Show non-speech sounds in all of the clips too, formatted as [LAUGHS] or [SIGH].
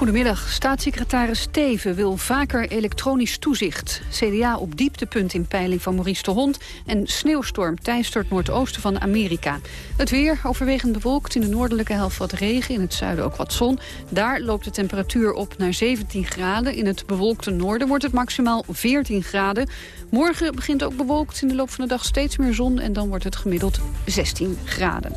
Goedemiddag. Staatssecretaris Steven wil vaker elektronisch toezicht. CDA op dieptepunt in peiling van Maurice de Hond... en sneeuwstorm teistert noordoosten van Amerika. Het weer overwegend bewolkt. In de noordelijke helft wat regen, in het zuiden ook wat zon. Daar loopt de temperatuur op naar 17 graden. In het bewolkte noorden wordt het maximaal 14 graden. Morgen begint ook bewolkt. In de loop van de dag steeds meer zon... en dan wordt het gemiddeld 16 graden.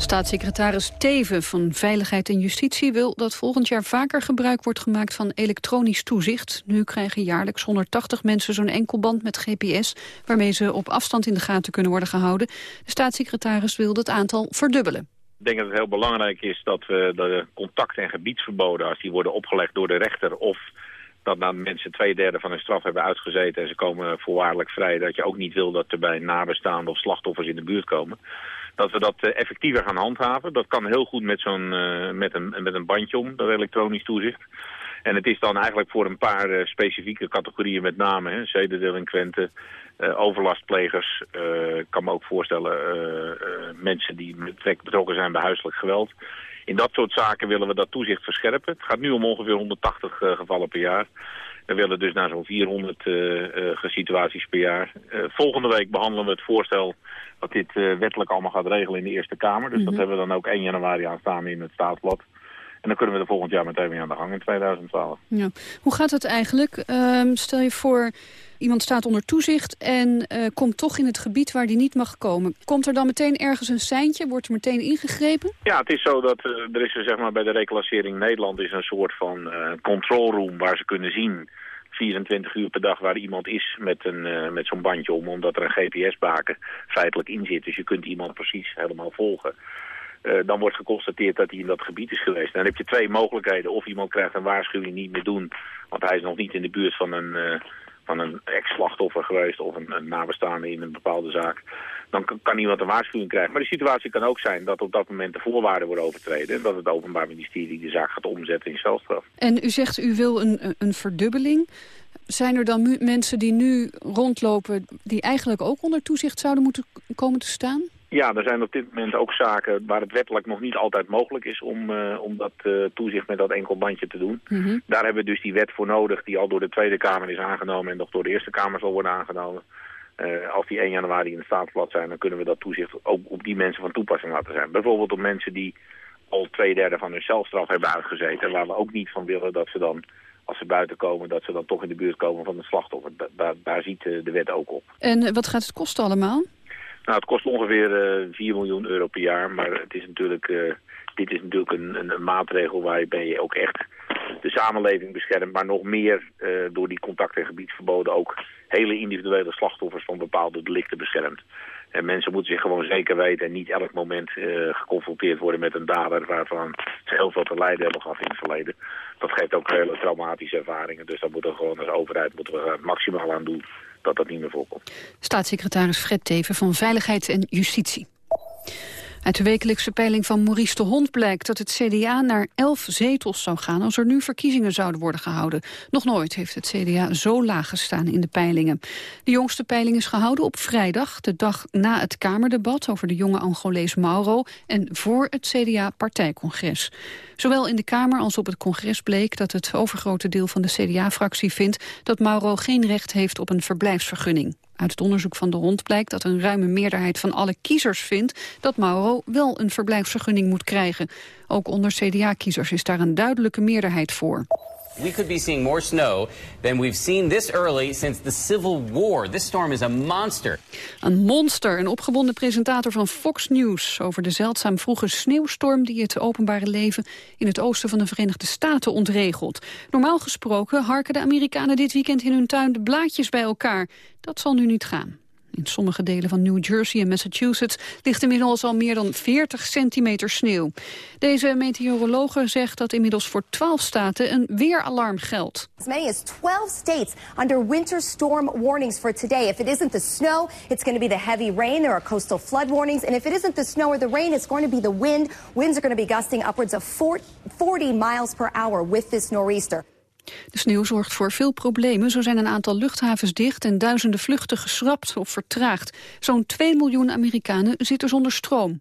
Staatssecretaris Teven van Veiligheid en Justitie wil dat volgend jaar vaker gebruik wordt gemaakt van elektronisch toezicht. Nu krijgen jaarlijks 180 mensen zo'n enkelband met GPS waarmee ze op afstand in de gaten kunnen worden gehouden. De staatssecretaris wil dat aantal verdubbelen. Ik denk dat het heel belangrijk is dat we de contact- en gebiedsverboden, als die worden opgelegd door de rechter of dat na mensen twee derde van hun straf hebben uitgezeten en ze komen voorwaardelijk vrij, dat je ook niet wil dat er bij nabestaanden of slachtoffers in de buurt komen dat we dat eh, effectiever gaan handhaven. Dat kan heel goed met, zo'n uh, met, een, met een bandje om, dat elektronisch toezicht. En het is dan eigenlijk voor een paar uh, specifieke categorieën met name, hè, zedendelinquenten, uh, overlastplegers. Ik kan me ook voorstellen mensen die betrokken zijn bij huiselijk geweld. In dat soort zaken willen we dat toezicht verscherpen. Het gaat nu om ongeveer 180 gevallen per jaar. We willen dus naar zo'n 400 situaties per jaar. volgende week behandelen we het voorstel dat dit wettelijk allemaal gaat regelen in de Eerste Kamer. Dus dat mhm. hebben we dan ook 1 januari aanstaan in het staatsblad. En dan kunnen we er volgend jaar meteen weer aan de gang in 2012. Ja. Hoe gaat het eigenlijk? Uh, stel je voor, iemand staat onder toezicht en uh, komt toch in het gebied waar die niet mag komen. Komt er dan meteen ergens een seintje? Wordt er meteen ingegrepen? Ja, het is zo dat uh, er is zeg maar, bij de reclassering Nederland is een soort van uh, control room waar ze kunnen zien 24 uur per dag waar iemand is met, een, uh, met zo'n bandje om, omdat er een GPS-baken feitelijk in zit. Dus je kunt iemand precies helemaal volgen. Uh, dan wordt geconstateerd dat hij in dat gebied is geweest. dan heb je twee mogelijkheden. Of iemand krijgt een waarschuwing niet meer doen, want hij is nog niet in de buurt van een, uh, van een ex-slachtoffer geweest of een, nabestaande in een bepaalde zaak dan kan iemand een waarschuwing krijgen. Maar de situatie kan ook zijn dat op dat moment de voorwaarden worden overtreden... en dat het Openbaar Ministerie de zaak gaat omzetten in celstraf. En u zegt u wil een, een verdubbeling. Zijn er dan mensen die nu rondlopen... die eigenlijk ook onder toezicht zouden moeten komen te staan? Ja, er zijn op dit moment ook zaken waar het wettelijk nog niet altijd mogelijk is om, uh, om dat uh, toezicht met dat enkel bandje te doen. Mm -hmm. Daar hebben we dus die wet voor nodig die al door de Tweede Kamer is aangenomen en nog door de Eerste Kamer zal worden aangenomen. Uh, als die 1 januari in het staatsblad zijn, dan kunnen we dat toezicht ook op die mensen van toepassing laten zijn. Bijvoorbeeld op mensen die al twee derde van hun celstraf hebben uitgezeten. Waar we ook niet van willen dat ze dan, als ze buiten komen, dat ze dan toch in de buurt komen van het slachtoffer. Da daar ziet de wet ook op. En wat gaat het kosten allemaal? Nou, het kost ongeveer uh, 4 miljoen euro per jaar. Maar het is natuurlijk, dit is natuurlijk een, een, maatregel waarbij je ook echt de samenleving beschermt. Maar nog meer door die contact- en gebiedsverboden ook hele individuele slachtoffers van bepaalde delicten beschermt. En mensen moeten zich gewoon zeker weten en niet elk moment geconfronteerd worden met een dader waarvan ze heel veel te lijden hebben gehad in het verleden. Dat geeft ook hele traumatische ervaringen. Dus daar moeten we gewoon als overheid moeten we maximaal aan doen dat dat niet meer voorkomt. Staatssecretaris Fred Teven van Veiligheid en Justitie. Uit de wekelijkse peiling van Maurice de Hond blijkt dat het CDA naar elf zetels zou gaan als er nu verkiezingen zouden worden gehouden. Nog nooit heeft het CDA zo laag gestaan in de peilingen. De jongste peiling is gehouden op vrijdag, de dag na het Kamerdebat over de jonge Angolees Mauro en voor het CDA-partijcongres. Zowel in de Kamer als op het congres bleek dat het overgrote deel van de CDA-fractie vindt dat Mauro geen recht heeft op een verblijfsvergunning. Uit het onderzoek van de Hond blijkt dat een ruime meerderheid van alle kiezers vindt dat Mauro wel een verblijfsvergunning moet krijgen. Ook onder CDA-kiezers is daar een duidelijke meerderheid voor. We could be seeing more snow than we've seen this early since the Civil War. This storm is a monster. Een monster, een opgewonden presentator van Fox News... over de zeldzaam vroege sneeuwstorm die het openbare leven... in het oosten van de Verenigde Staten ontregelt. Normaal gesproken harken de Amerikanen dit weekend in hun tuin de blaadjes bij elkaar. Dat zal nu niet gaan. In sommige delen van New Jersey en Massachusetts ligt inmiddels al meer dan 40 centimeter sneeuw. Deze meteorologe zegt dat inmiddels voor 12 staten een weeralarm geldt. As many as 12 states under winter storm warnings for today. If it isn't the snow, it's going to be the heavy rain. There are coastal flood warnings. And if it isn't the snow or the rain, it's going to be the wind. Winds are going to be gusting upwards of 40 miles per hour with this nor'easter. De sneeuw zorgt voor veel problemen. Zo zijn een aantal luchthavens dicht en duizenden vluchten geschrapt of vertraagd. Zo'n 2 miljoen Amerikanen zitten zonder stroom.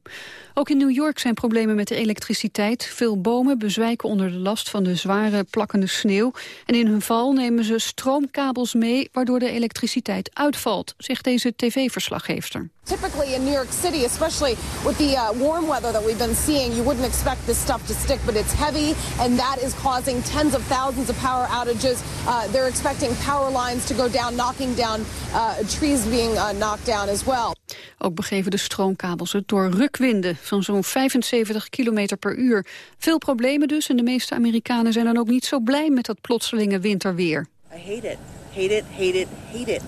Ook in New York zijn problemen met de elektriciteit. Veel bomen bezwijken onder de last van de zware plakkende sneeuw. En in hun val nemen ze stroomkabels mee... waardoor de elektriciteit uitvalt, zegt deze tv-verslaggeefster. Typically in New York City, especially with the uh, warm weather that we've been seeing, you wouldn't expect this stuff to stick, but it's heavy, and that is causing tens of thousands of power outages. Uh, they're expecting power lines to go down, knocking down uh, trees being uh, knocked down as well. Ook begeven de stroomkabels het door rukwinden van zo'n 75 km per uur. Veel problemen dus en de meeste Amerikanen zijn dan ook niet zo blij met dat plotselinge winterweer. I hate it, hate it, hate it, hate it.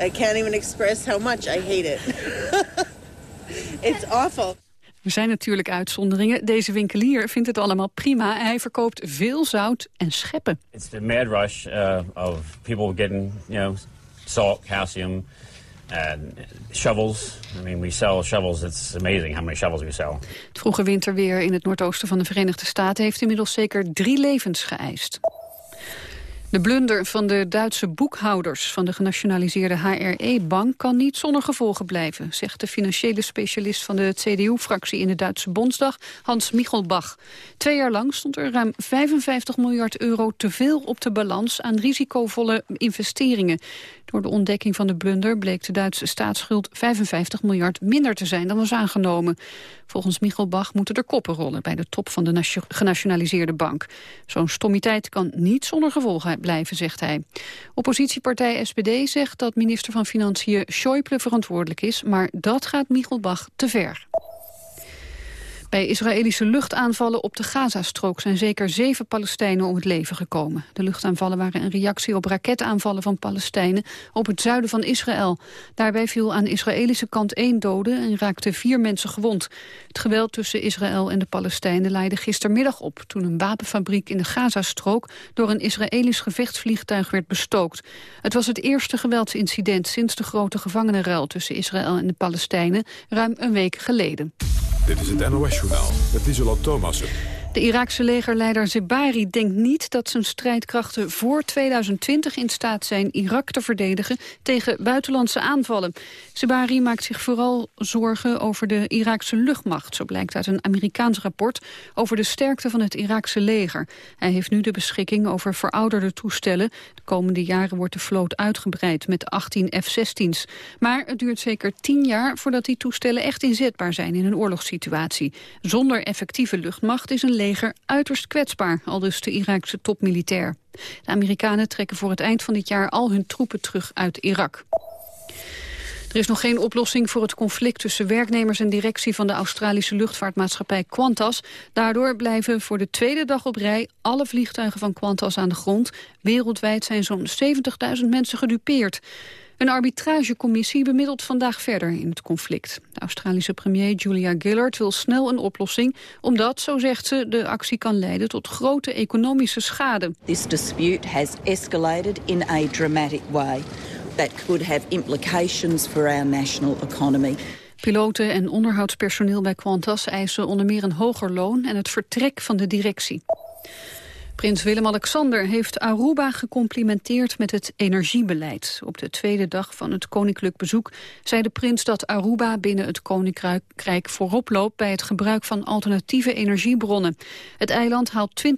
I can't even express how much I hate it. [LAUGHS] It's awful. Er zijn natuurlijk uitzonderingen. Deze winkelier vindt het allemaal prima. Hij verkoopt veel zout en scheppen. It's the mad rush uh, of people getting, you know, salt, calcium, and shovels. I mean, we sell shovels. It's amazing how many shovels we sell. Het vroege winterweer in het noordoosten van de Verenigde Staten heeft inmiddels zeker drie levens geëist. De blunder van de Duitse boekhouders van de genationaliseerde HRE-bank kan niet zonder gevolgen blijven, zegt de financiële specialist van de CDU-fractie in de Duitse Bondsdag, Hans Michelbach. Twee jaar lang stond er ruim 55 miljard euro te veel op de balans aan risicovolle investeringen. Door de ontdekking van de blunder bleek de Duitse staatsschuld 55 miljard minder te zijn dan was aangenomen. Volgens Michelbach moeten er koppen rollen bij de top van de genationaliseerde bank. Zo'n stommiteit kan niet zonder gevolgen blijven, zegt hij. Oppositiepartij SPD zegt dat minister van Financiën Schäuble verantwoordelijk is, maar dat gaat Michelbach te ver. Bij Israëlische luchtaanvallen op de Gazastrook zijn zeker zeven Palestijnen om het leven gekomen. De luchtaanvallen waren een reactie op raketaanvallen van Palestijnen op het zuiden van Israël. Daarbij viel aan de Israëlische kant één dode en raakten vier mensen gewond. Het geweld tussen Israël en de Palestijnen leidde gistermiddag op toen een wapenfabriek in de Gazastrook door een Israëlisch gevechtsvliegtuig werd bestookt. Het was het eerste geweldsincident sinds de grote gevangenenruil tussen Israël en de Palestijnen ruim een week geleden. Dit is het NOS-journaal met Isola Thomassen. De Iraakse legerleider Zebari denkt niet dat zijn strijdkrachten voor 2020 in staat zijn Irak te verdedigen tegen buitenlandse aanvallen. Zebari maakt zich vooral zorgen over de Iraakse luchtmacht, zo blijkt uit een Amerikaans rapport over de sterkte van het Iraakse leger. Hij heeft nu de beschikking over verouderde toestellen. De komende jaren wordt de vloot uitgebreid met 18 F-16's. Maar het duurt zeker 10 jaar voordat die toestellen echt inzetbaar zijn in een oorlogssituatie. Zonder effectieve luchtmacht is een leger uiterst kwetsbaar, al dus de Iraakse topmilitair. De Amerikanen trekken voor het eind van dit jaar al hun troepen terug uit Irak. Er is nog geen oplossing voor het conflict tussen werknemers en directie van de Australische luchtvaartmaatschappij Qantas. Daardoor blijven voor de tweede dag op rij alle vliegtuigen van Qantas aan de grond. Wereldwijd zijn zo'n 70.000 mensen gedupeerd. Een arbitragecommissie bemiddelt vandaag verder in het conflict. De Australische premier Julia Gillard wil snel een oplossing... omdat, zo zegt ze, de actie kan leiden tot grote economische schade. This dispute has escalated in a dramatic way that could have implications for our national economy. Piloten en onderhoudspersoneel bij Qantas eisen onder meer een hoger loon en het vertrek van de directie. Prins Willem-Alexander heeft Aruba gecomplimenteerd met het energiebeleid. Op de tweede dag van het koninklijk bezoek zei de prins dat Aruba binnen het koninkrijk voorop loopt bij het gebruik van alternatieve energiebronnen. Het eiland haalt 20%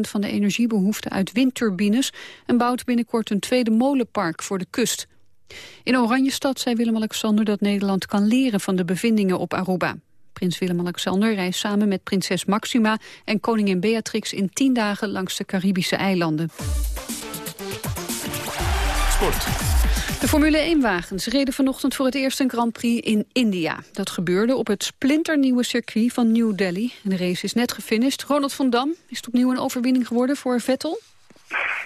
van de energiebehoefte uit windturbines en bouwt binnenkort een tweede molenpark voor de kust. In Oranjestad zei Willem-Alexander dat Nederland kan leren van de bevindingen op Aruba. Prins Willem-Alexander reist samen met prinses Maxima en koningin Beatrix in tien dagen langs de Caribische eilanden. Sport. De Formule 1-wagens reden vanochtend voor het eerst een Grand Prix in India. Dat gebeurde op het splinternieuwe circuit van New Delhi. De race is net gefinished. Ronald van Dam, is het opnieuw een overwinning geworden voor Vettel?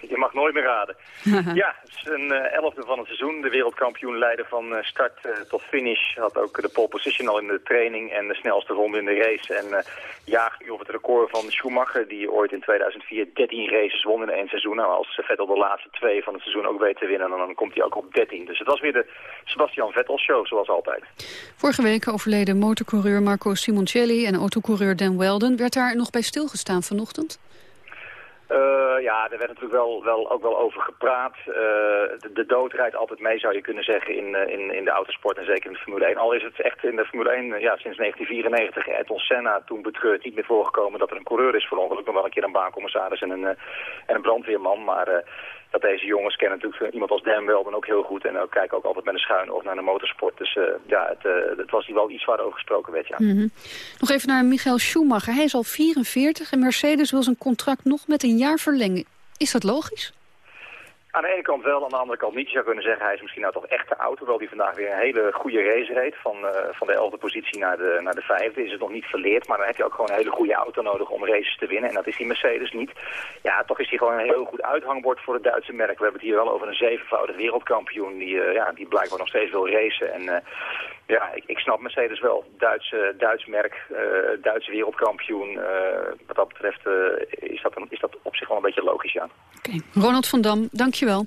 [LAUGHS] Je mag nooit meer raden. [LAUGHS] ja, het is een uh, elfde van het seizoen. De wereldkampioen leider van uh, start uh, tot finish. Had ook de pole position al in de training en de snelste ronde in de race. En uh, jaagt nu op het record van Schumacher, die ooit in 2004 13 races won in één seizoen. Nou, als Vettel de laatste twee van het seizoen ook weet te winnen, dan komt hij ook op 13. Dus het was weer de Sebastian Vettel show, zoals altijd. Vorige week overleden motorcoureur Marco Simoncelli en autocoureur Dan Welden. Werd daar nog bij stilgestaan vanochtend? Uh, ja, er werd natuurlijk wel, wel, ook wel over gepraat. Uh, de, dood rijdt altijd mee, zou je kunnen zeggen, in, in, in de autosport en zeker in de Formule 1. Al is het echt in de Formule 1 ja, sinds 1994, Ayrton Senna toen betreurd, niet meer voorgekomen dat er een coureur is voor ongeluk. Nog wel een keer een baancommissaris en een, en een brandweerman, maar dat deze jongens kennen natuurlijk iemand als Dan ook heel goed. En ook kijken ook altijd met een schuin oog naar de motorsport. Dus uh, ja, het, uh, het, was hier wel iets waarover gesproken werd, ja. -hmm. Nog even naar Michael Schumacher. Hij is al 44 en Mercedes wil zijn contract nog met een jaar verlengen. Is dat logisch? Aan de ene kant wel, aan de andere kant niet. Je zou kunnen zeggen, hij is misschien nou toch echt te oud. Hoewel hij vandaag weer een hele goede race reed. Van, uh, van de elfde positie naar de, naar de vijfde is het nog niet verleerd. Maar dan heb je ook gewoon een hele goede auto nodig om races te winnen. En dat is die Mercedes niet. Ja, toch is hij gewoon een heel goed uithangbord voor het Duitse merk. We hebben het hier wel over een zevenvoudig wereldkampioen. Die, uh, ja, die blijkbaar nog steeds wil racen. En uh, ja, ik, ik, snap Mercedes wel. Duits, Duits merk, Duitse wereldkampioen. wat dat betreft is, dat is dat op zich wel een beetje logisch, ja. Oké. Ronald van Dam, dankjewel.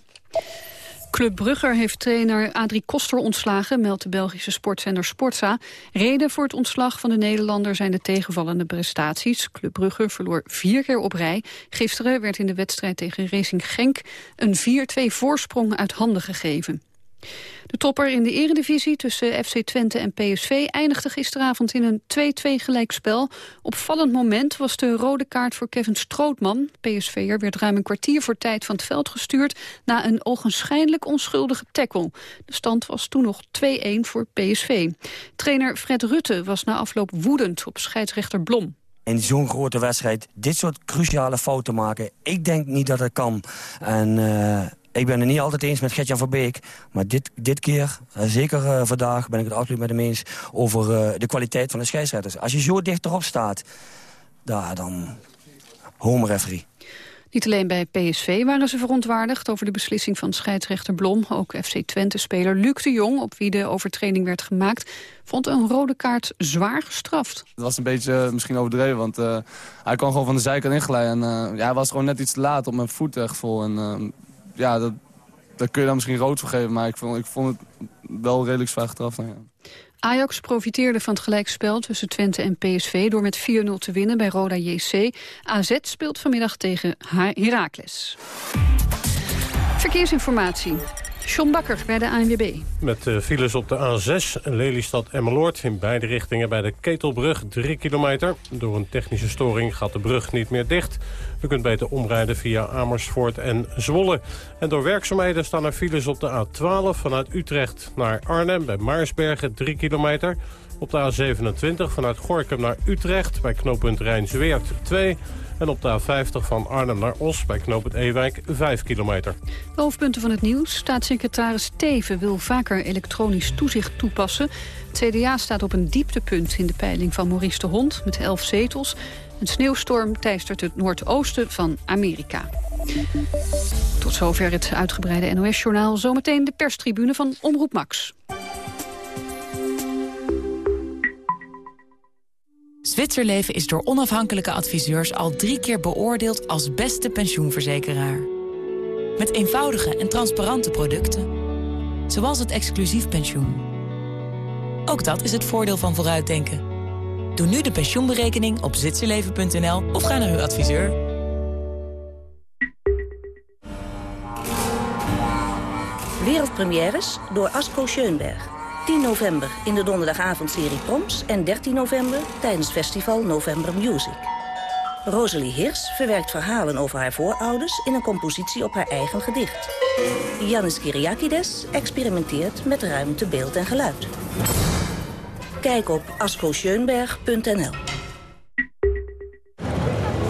Club Brugger heeft trainer Adrie Koster ontslagen, meldt de Belgische sportzender Sportza. Reden voor het ontslag van de Nederlander zijn de tegenvallende prestaties. Club Brugger verloor vier keer op rij. Gisteren werd in de wedstrijd tegen Racing Genk een 4-2 voorsprong uit handen gegeven. De topper in de eredivisie tussen FC Twente en PSV eindigde gisteravond in een 2-2 gelijkspel. Opvallend moment was de rode kaart voor Kevin Strootman. PSV'er werd ruim een kwartier voor tijd van het veld gestuurd na een ogenschijnlijk onschuldige tackle. De stand was toen nog 2-1 voor PSV. Trainer Fred Rutte was na afloop woedend op scheidsrechter Blom in zo'n grote wedstrijd dit soort cruciale fouten maken. Ik denk niet dat het kan. En uh, ik ben het niet altijd eens met Gertjan Verbeek. Maar dit, dit keer, uh, zeker uh, vandaag, ben ik het absoluut met hem eens... over de kwaliteit van de scheidsrechters. Als je zo dicht erop staat, da, dan home referee. Niet alleen bij PSV waren ze verontwaardigd over de beslissing van scheidsrechter Blom. Ook FC Twente-speler Luc de Jong, op wie de overtreding werd gemaakt... vond een rode kaart zwaar gestraft. Dat was een beetje uh, misschien overdreven, want uh, hij kwam gewoon van de zijkant inglijden. En uh, ja, hij was gewoon net iets te laat op mijn voet echt vol. En ja, dat, kun je dan misschien rood voor geven, maar ik vond, ik vond het wel redelijk zwaar gestraft. Nou, ja. Ajax profiteerde van het gelijkspel tussen Twente en PSV... door met 4-0 te winnen bij Roda JC. AZ speelt vanmiddag tegen Heracles. Verkeersinformatie. John Bakker bij de ANWB. Met uh, files op de A6 Lelystad-Emmeloord in beide richtingen bij de Ketelbrug 3 kilometer. Door een technische storing gaat de brug niet meer dicht. U kunt beter omrijden via Amersfoort en Zwolle. En door werkzaamheden staan er files op de A12 vanuit Utrecht naar Arnhem bij Maarsbergen 3 kilometer. Op de A27 vanuit Gorkum naar Utrecht bij knooppunt Rijn-Zweert 2 en op de A50 van Arnhem naar Os bij knooppunt Ewijk 5 kilometer. De hoofdpunten van het nieuws. Staatssecretaris Teven wil vaker elektronisch toezicht toepassen. Het CDA staat op een dieptepunt in de peiling van Maurice de Hond met 11 zetels. Een sneeuwstorm teistert het noordoosten van Amerika. Tot zover het uitgebreide NOS-journaal. Zometeen de perstribune van Omroep Max. Zwitserleven is door onafhankelijke adviseurs al drie keer beoordeeld als beste pensioenverzekeraar. Met eenvoudige en transparante producten. Zoals het exclusief pensioen. Ook dat is het voordeel van vooruitdenken. Doe nu de pensioenberekening op zwitserleven.nl of ga naar uw adviseur. Wereldpremières door Asko Schoenberg. 10 november in de donderdagavondserie Proms en 13 november tijdens festival November Music. Rosalie Hirs verwerkt verhalen over haar voorouders in een compositie op haar eigen gedicht. Janis Kyriakides experimenteert met ruimte, beeld en geluid. Kijk op ascoscheunberg.nl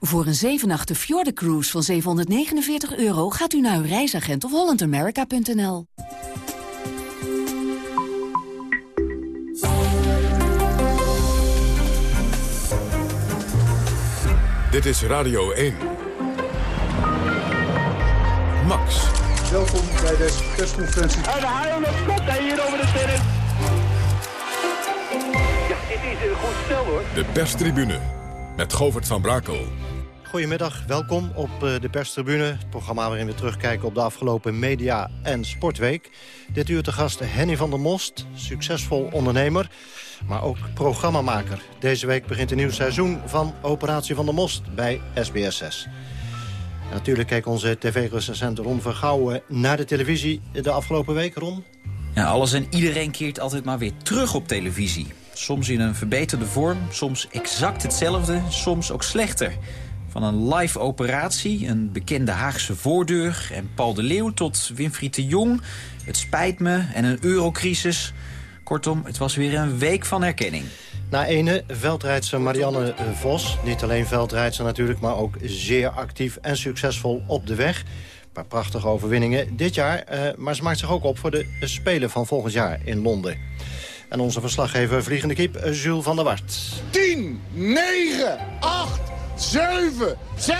Voor een 7 nachten Fjord Cruise van 749 euro gaat u naar uw reisagent of hollandamerica.nl. Dit is Radio 1. Max. Welkom bij deze persconferentie. En de haal op kop hier over de sterren. Ja, dit is een goed stel hoor. De perstribune met Govert van Brakel. Goedemiddag, welkom op eh, de perstribune. Het programma waarin we terugkijken op de afgelopen media- en sportweek. Dit uur te gast Henny van der Most, succesvol ondernemer, maar ook programmamaker. Deze week begint een nieuw seizoen van Operatie van der Most bij SBS6. Natuurlijk keek onze tv-recensent Ron Vergouwen naar de televisie de afgelopen week, Ron. Ja, alles en iedereen keert altijd maar weer terug op televisie. Soms in een verbeterde vorm, soms exact hetzelfde, soms ook slechter. Van een live operatie, een bekende Haagse voordeur... en Paul de Leeuw tot Winfried de Jong, het spijt me en een eurocrisis. Kortom, het was weer een week van herkenning. Na ene veldrijdster Marianne Vos. Niet alleen veldrijdster natuurlijk, maar ook zeer actief en succesvol op de weg. Een paar prachtige overwinningen dit jaar. eh, maar ze maakt zich ook op voor de Spelen van volgend jaar in Londen. En onze verslaggever Vliegende Kiep, eh, Jules van der Wart. 10, 9, 8, 7, 6,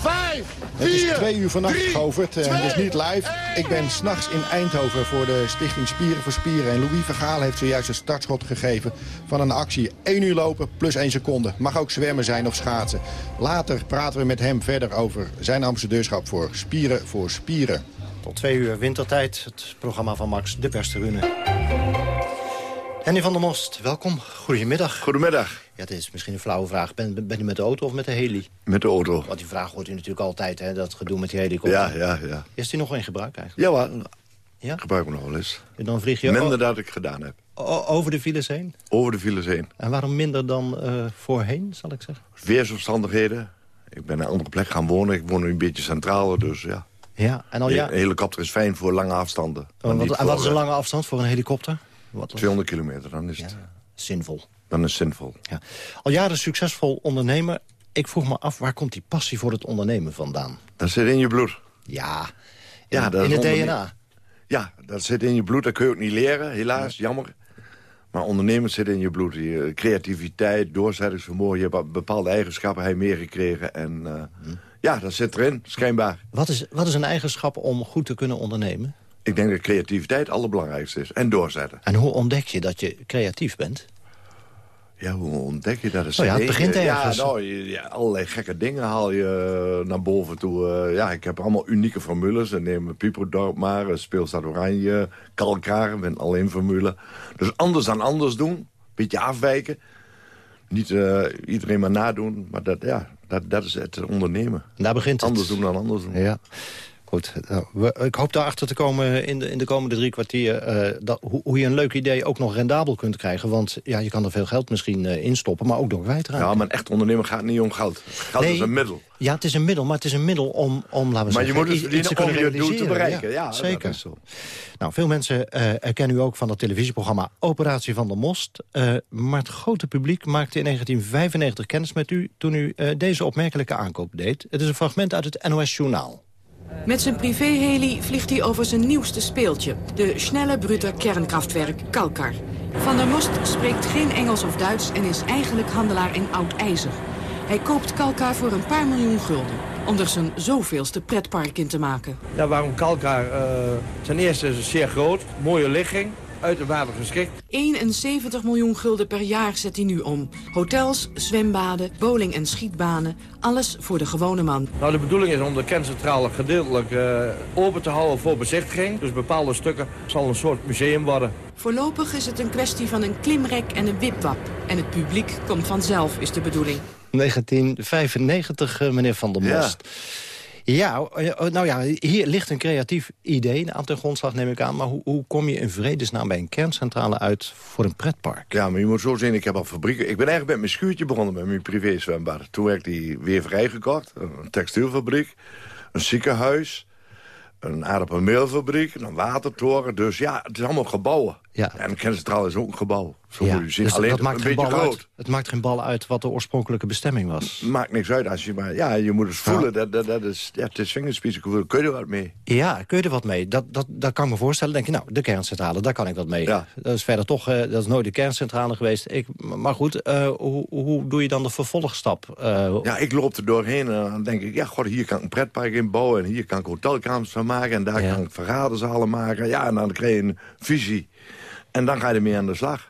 5, 4, Het is twee uur vannacht, Govert. en Het is niet live. Ik ben s'nachts in Eindhoven voor de stichting Spieren voor Spieren. En Louis Vergaal heeft zojuist een startschot gegeven van een actie. 1 uur lopen plus 1 seconde. Mag ook zwemmen zijn of schaatsen. Later praten we met hem verder over zijn ambassadeurschap voor Spieren voor Spieren. Tot twee uur wintertijd, het programma van Max, de perstribune. Henny van der Most, welkom. Goedemiddag. Goedemiddag. Ja, het is misschien een flauwe vraag. Ben, ben u met de auto of met de heli? Met de auto. Want die vraag hoort u natuurlijk altijd, hè, dat gedoe met die helikopter. Ja, ja, ja. Is die nog in gebruik eigenlijk? Ja, maar Ja? gebruik me nog wel eens. En dan vlieg je Minder dat ik gedaan heb. o- over de files heen? Over de files heen. En waarom minder dan eh, voorheen, zal ik zeggen? Weersomstandigheden. Ik ben naar een andere plek gaan wonen. Ik woon nu een beetje centraler, dus ja. Ja, en al Een ja... helikopter is fijn voor lange afstanden. Oh, wat, en wat is een eh, lange afstand voor een helikopter? Wat 200 kilometer, dan is het... Zinvol. Dan is het zinvol. Ja. Al jaren succesvol ondernemer. Ik vroeg me af, waar komt die passie voor het ondernemen vandaan? Dat zit in je bloed. Ja, Ja, in, dat in het DNA. Ja, dat zit in je bloed. Dat kun je ook niet leren, helaas. Jammer. Maar ondernemers zit in je bloed. Je creativiteit, doorzettingsvermogen. Je hebt bepaalde eigenschappen hij meegekregen. En eh, ja, dat zit erin, schijnbaar. Wat is, wat is een eigenschap om goed te kunnen ondernemen? Ik denk dat creativiteit het allerbelangrijkste is. En doorzetten. En hoe ontdek je dat je creatief bent? Ja, hoe ontdek je dat? Nou ja, het begint ergens. Ja, nou, ja, allerlei gekke dingen haal je eh, naar boven toe. Eh, ja, ik heb allemaal unieke formules. Ik neem Pieperdorp maar, eh, Speelstad Oranje, Kalkaar, ben alleen formule. Dus anders dan anders doen, beetje afwijken. Niet iedereen maar nadoen, maar dat, ja, dat, dat is het ondernemen. Daar begint het. Anders doen dan anders doen. Ja. Goed, nou, we- ik hoop daarachter te komen in de, in de komende drie kwartier... eh, dat, hoe, hoe je een leuk idee ook nog rendabel kunt krijgen. Want ja, je kan er veel geld misschien eh, in stoppen, maar ook door kwijtraken. Ja, maar een echt ondernemer gaat niet om geld. Geld Nee. is een middel. Ja, het is een middel, maar het is een middel om, om laten we Maar je zeggen... moet dus iets- te om je doel te bereiken. Ja, dat zeker. is zo. Nou, veel mensen eh herkennen u ook van het televisieprogramma Operatie van der Most. Eh, maar het grote publiek maakte in 1995 kennis met u... toen u eh, deze opmerkelijke aankoop deed. Het is een fragment uit het NOS Journaal. Met zijn privéheli vliegt hij over zijn nieuwste speeltje. De snelle brute kernkraftwerk Kalkar. Van der Most spreekt geen Engels of Duits en is eigenlijk handelaar in oud ijzer. Hij koopt Kalkar voor een paar miljoen gulden. Om er zijn zoveelste pretpark in te maken. Ja, waarom Kalkar? Eh, ten eerste is het zeer groot, mooie ligging, uitermate geschikt. 71 miljoen gulden per jaar zet hij nu om. Hotels, zwembaden, bowling- en schietbanen. Alles voor de gewone man. Nou, de bedoeling is om de kerncentrale gedeeltelijk eh, open te houden voor bezichtiging. Dus bepaalde stukken zal een soort museum worden. Voorlopig is het een kwestie van een klimrek en een wipwap. En het publiek komt vanzelf, is de bedoeling. 1995, eh, meneer Van der. Most. Ja, eh, nou ja, hier ligt een creatief idee aan ten grondslag, neem ik aan. Maar hoe, hoe kom je in vredesnaam bij een kerncentrale uit voor een pretpark? Ja, maar je moet zo zien, ik heb al fabrieken. Ik ben eigenlijk met mijn schuurtje begonnen, met mijn privé zwembad. Toen werd die weer vrijgekocht. Een textielfabriek, een ziekenhuis, een aardappelmeelfabriek, een watertoren. Dus ja, het is allemaal gebouwen. Ja. En een kerncentrale is ook een gebouw. Zo zien. dus Alleen dat het maakt een geen beetje bal groot. uit. Het maakt geen bal uit wat de oorspronkelijke bestemming was. Maakt niks uit als je maar... Ja, je moet het voelen. Dat, dat, dat is, ja, het is vingerspitsengevoel. Kun je er wat mee? Ja, kun je er wat mee? Dat, dat, dat kan ik me voorstellen. denk je, nou, de kerncentrale, daar kan ik wat mee. Ja. Dat is verder toch, eh, dat is nooit de kerncentrale geweest. Ik, maar goed, eh, hoe, hoe doe je dan de vervolgstap? Eh, Ja, ik loop er doorheen en dan denk ik... ja, god, hier kan ik een pretpark in bouwen... en hier kan ik hotelkamers van maken... en daar kan ik vergaderzalen maken. Ja, en dan krijg je een visie. En dan ga je ermee aan de slag.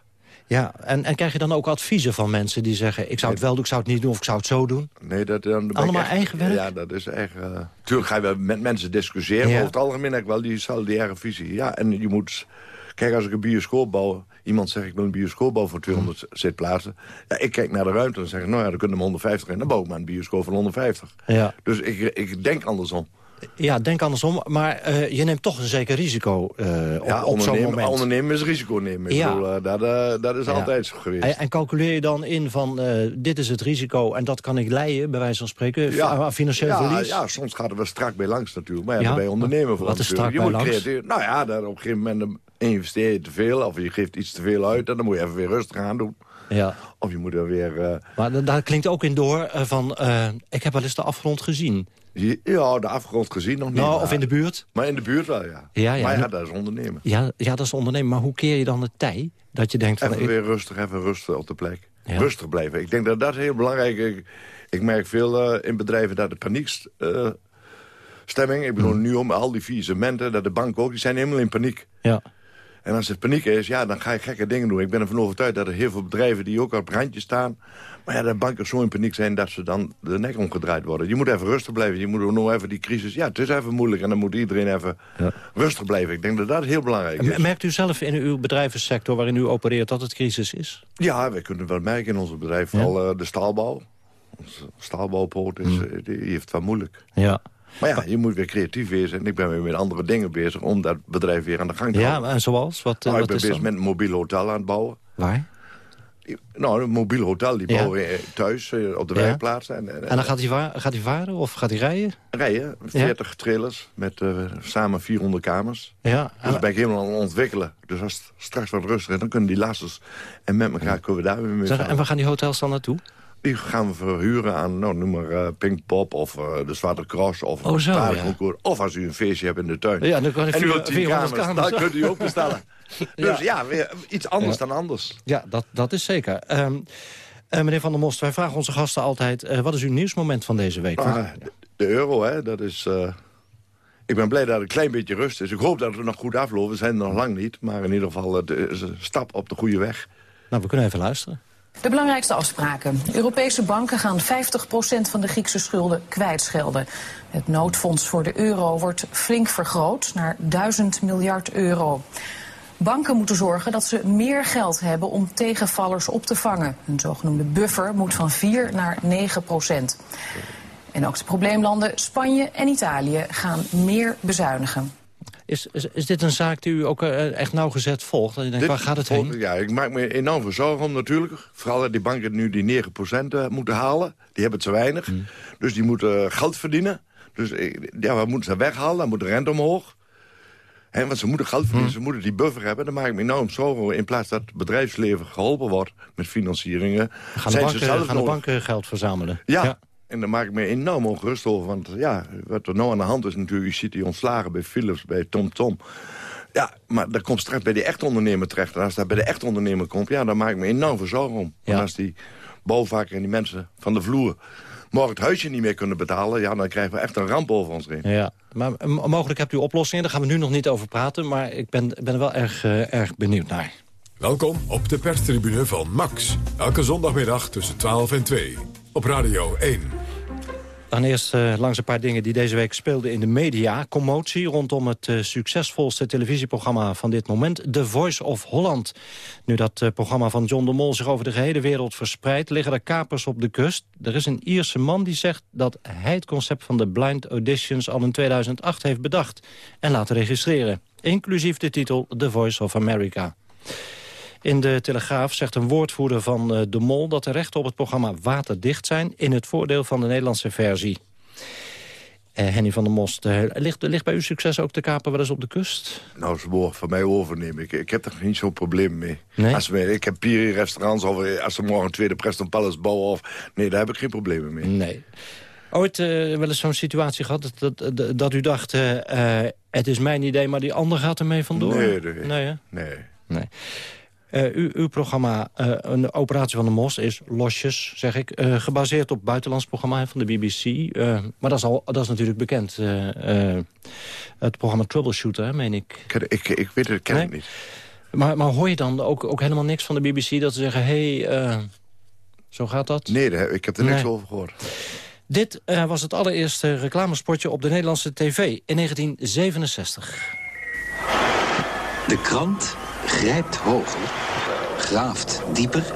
Ja, en, en krijg je dan ook adviezen van mensen die zeggen... ik zou het wel doen, ik zou het niet doen of ik zou het zo doen? Nee, dat, dan Allemaal echt- eigen werk? Ja, dat is echt... eh, tuurlijk ga je met mensen discussiëren... Ja. over het algemeen heb ik wel diezelfde visie. Ja, en je moet... Kijk, als ik een bioscoop bouw... Iemand zegt, ik wil een bioscoop bouwen voor 200 zitplaatsen. Ja, ik kijk naar de ruimte en zeg, nou ja, dan kunnen we 150 in. Dan bouw ik maar een bioscoop van 150. Ja. Dus ik, ik denk andersom. Ja, denk andersom. Maar eh, je neemt toch een zeker risico eh, op, ja, op zo'n ondernemen, moment. ondernemen is risico nemen. Ja. bedoel, eh, dat, dat is Ja. altijd zo geweest. En, en calculeer je dan in van, dit is het risico en dat kan ik leiden, bij wijze van spreken, ja, financieel verlies? Ja, soms gaat er wel strak bij langs natuurlijk. Maar ja, Ja? daar ben je ondernemer voor Wat is strak je bij moet langs? creatief- Nou ja, op een gegeven moment investeer je te veel... of je geeft iets te veel uit en dan moet je even weer rustig aan doen. Ja. Of je moet er weer... Maar da- daar klinkt ook in door van, ik heb wel eens de afgrond gezien. Ja, de afgrond gezien nog niet. Nou, maar- of in de buurt. Maar in de buurt wel, ja. Ja, ja. Maar ja, dat is ondernemen. Ja, ja, dat is ondernemen. Maar hoe keer je dan het tij? Dat je denkt van... Even weer rustig, even rustig op de plek. Ja. Rustig blijven. Ik denk dat dat heel belangrijk is. Ik, ik merk veel eh, in bedrijven dat de paniekstemming... stemming, ik bedoel nu om al die faillissementen, dat de banken ook, die zijn helemaal in paniek. Ja. En als het paniek is, ja, dan ga je gekke dingen doen. Ik ben ervan overtuigd dat er heel veel bedrijven die ook op het randje staan... maar ja, de banken zo in paniek zijn dat ze dan de nek omgedraaid worden. Je moet even rustig blijven. Je moet ook nog even die crisis... Ja, het is even moeilijk en dan moet iedereen even rustig blijven. Ik denk dat dat heel belangrijk is. Merkt u zelf in uw bedrijvensector waarin u opereert dat het crisis is? Ja, wij kunnen wel merken in ons bedrijf. Vooral eh, de staalbouw. Onze staalbouwpoort is, Mm. eh, die heeft het wel moeilijk. Ja. Maar ja, je moet weer creatief wezen. En ik ben weer met andere dingen bezig om dat bedrijf weer aan de gang te Ja, houden. en zoals? Wat, eh, Nou, ik wat ben is bezig dan? met een mobiel hotel aan het bouwen. Waar? Nou, een mobiel hotel, die Ja. bouwen we eh, thuis eh, op de Ja. werkplaats. En, en, En dan gaat hij, gaat hij varen of gaat hij rijden? rijden, 40 trailers met eh, samen 400 kamers. Ja. Dus dat ben ik helemaal aan het ontwikkelen. Dus als het straks wat rustiger is, dan kunnen die lasters... en met elkaar kunnen we daar weer mee Zeg, en waar gaan die hotels dan naartoe? Die gaan we verhuren aan, nou, noem maar eh, Pinkpop of eh, de Zwarte Cross of Oh, zo. Of als u een feestje hebt in de tuin. Ja, dan kan ik en u vier- wilt tien 400 kamers, kamers. dan kunt u ook bestellen. [LAUGHS] [LAUGHS] Dus ja, weer iets anders Ja. dan anders. Ja, dat, dat is zeker. Ehm, eh, meneer Van der Most, wij vragen onze gasten altijd... eh, wat is uw nieuwsmoment van deze week? Ah, de, de euro, hè, dat is... eh, ik ben blij dat er een klein beetje rust is. Ik hoop dat het nog goed afloopt. We zijn er nog lang niet. Maar in ieder geval, het is een stap op de goede weg. Nou, we kunnen even luisteren. De belangrijkste afspraken. Europese banken gaan 50% van de Griekse schulden kwijtschelden. Het noodfonds voor de euro wordt flink vergroot naar 1000 miljard euro. Banken moeten zorgen dat ze meer geld hebben om tegenvallers op te vangen. Een zogenoemde buffer moet van 4 naar 9 procent. En ook de probleemlanden Spanje en Italië gaan meer bezuinigen. Is, is, is dit een zaak die u ook eh, echt nauwgezet volgt? Dat je denkt, Dit waar gaat het heen? Ja, ik maak me enorm veel zorgen om natuurlijk. Vooral dat die banken nu die 9% eh, moeten halen. Die hebben te weinig. Hmm. Dus die moeten eh, geld verdienen. Dus ja, wat moeten ze weghalen? Dan moet de rente omhoog. Hè, want ze moeten geld Hmm. verdienen, ze moeten die buffer hebben. Dan maak ik me enorm zorgen. In plaats dat het bedrijfsleven geholpen wordt met financieringen. Gaan de, zijn banken, ze zelf gaan de banken geld verzamelen? Ja. En daar maak ik me enorm ongerust over. Want ja, wat er nou aan de hand is natuurlijk... je ziet die ontslagen bij Philips, bij TomTom. Ja, maar dat komt straks bij die echt ondernemer terecht. En als dat bij de echt ondernemer komt... ja, dan maak ik me enorm veel zorgen om. Want als die bouwvakker en die mensen van de vloer... morgen het huisje niet meer kunnen betalen... ja, dan krijgen we echt een ramp over ons heen. Ja, maar eh, mogelijk hebt u oplossingen. Daar gaan we nu nog niet over praten. Maar ik ben, ben er wel erg, eh, erg benieuwd naar. Welkom op de perstribune van Max. Elke zondagmiddag tussen 12 en 2. Op Radio 1. Dan eerst eh, langs een paar dingen die deze week speelden in de media. Commotie rondom het eh, succesvolste televisieprogramma van dit moment... The Voice of Holland. Nu dat eh, programma van John de Mol zich over de gehele wereld verspreidt... liggen er kapers op de kust. Er is een Ierse man die zegt dat hij het concept van de blind auditions... al in 2008 heeft bedacht en laten registreren. Inclusief de titel The Voice of America. In de Telegraaf zegt een woordvoerder van eh, De Mol... dat de rechten op het programma waterdicht zijn... in het voordeel van de Nederlandse versie. Henny van der Most, eh, ligt, ligt bij u succes ook te kapen wel eens op de kust? Nou, ze mogen van mij overnemen. Ik, ik heb er niet zo'n probleem mee. Nee? Als we, ik heb vier restaurants, of eh, als ze morgen een tweede Preston Palace bouwen... Of, nee, daar heb ik geen problemen mee. Nee. Ooit eh, wel eens zo'n situatie gehad dat, dat, dat u dacht... eh, eh, het is mijn idee, maar die ander gaat ermee vandoor? Nee, nee. Nee, hè? Nee. Nee. Eh, u, uw programma, eh, een operatie van de Mos, is losjes, zeg ik... eh, gebaseerd op het buitenlands programma van de BBC. Eh, maar dat is, al, dat is natuurlijk bekend. eh, eh, het programma Troubleshooter, hè, meen ik. Ik, ik, ik weet het, ik ken Nee? het niet. Maar, maar hoor je dan ook, ook helemaal niks van de BBC... dat ze zeggen, hé, hey, eh, zo gaat dat? Nee, ik heb er niks Nee. over gehoord. Dit eh, was het allereerste reclamespotje op de Nederlandse tv in 1967. De krant grijpt hoger, graaft dieper,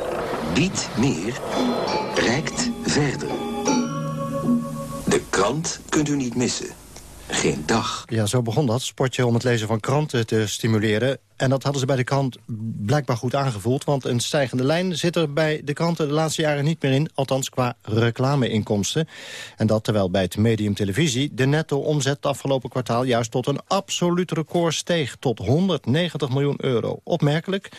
biedt meer, reikt verder. De krant kunt u niet missen. Geen dag. Ja, zo begon dat. Spotje om het lezen van kranten te stimuleren. En dat hadden ze bij de krant blijkbaar goed aangevoeld. Want een stijgende lijn zit er bij de kranten de laatste jaren niet meer in. Althans qua reclameinkomsten. En dat terwijl bij het medium televisie de netto-omzet het afgelopen kwartaal... juist tot een absoluut record steeg. Tot 190 miljoen euro. Opmerkelijk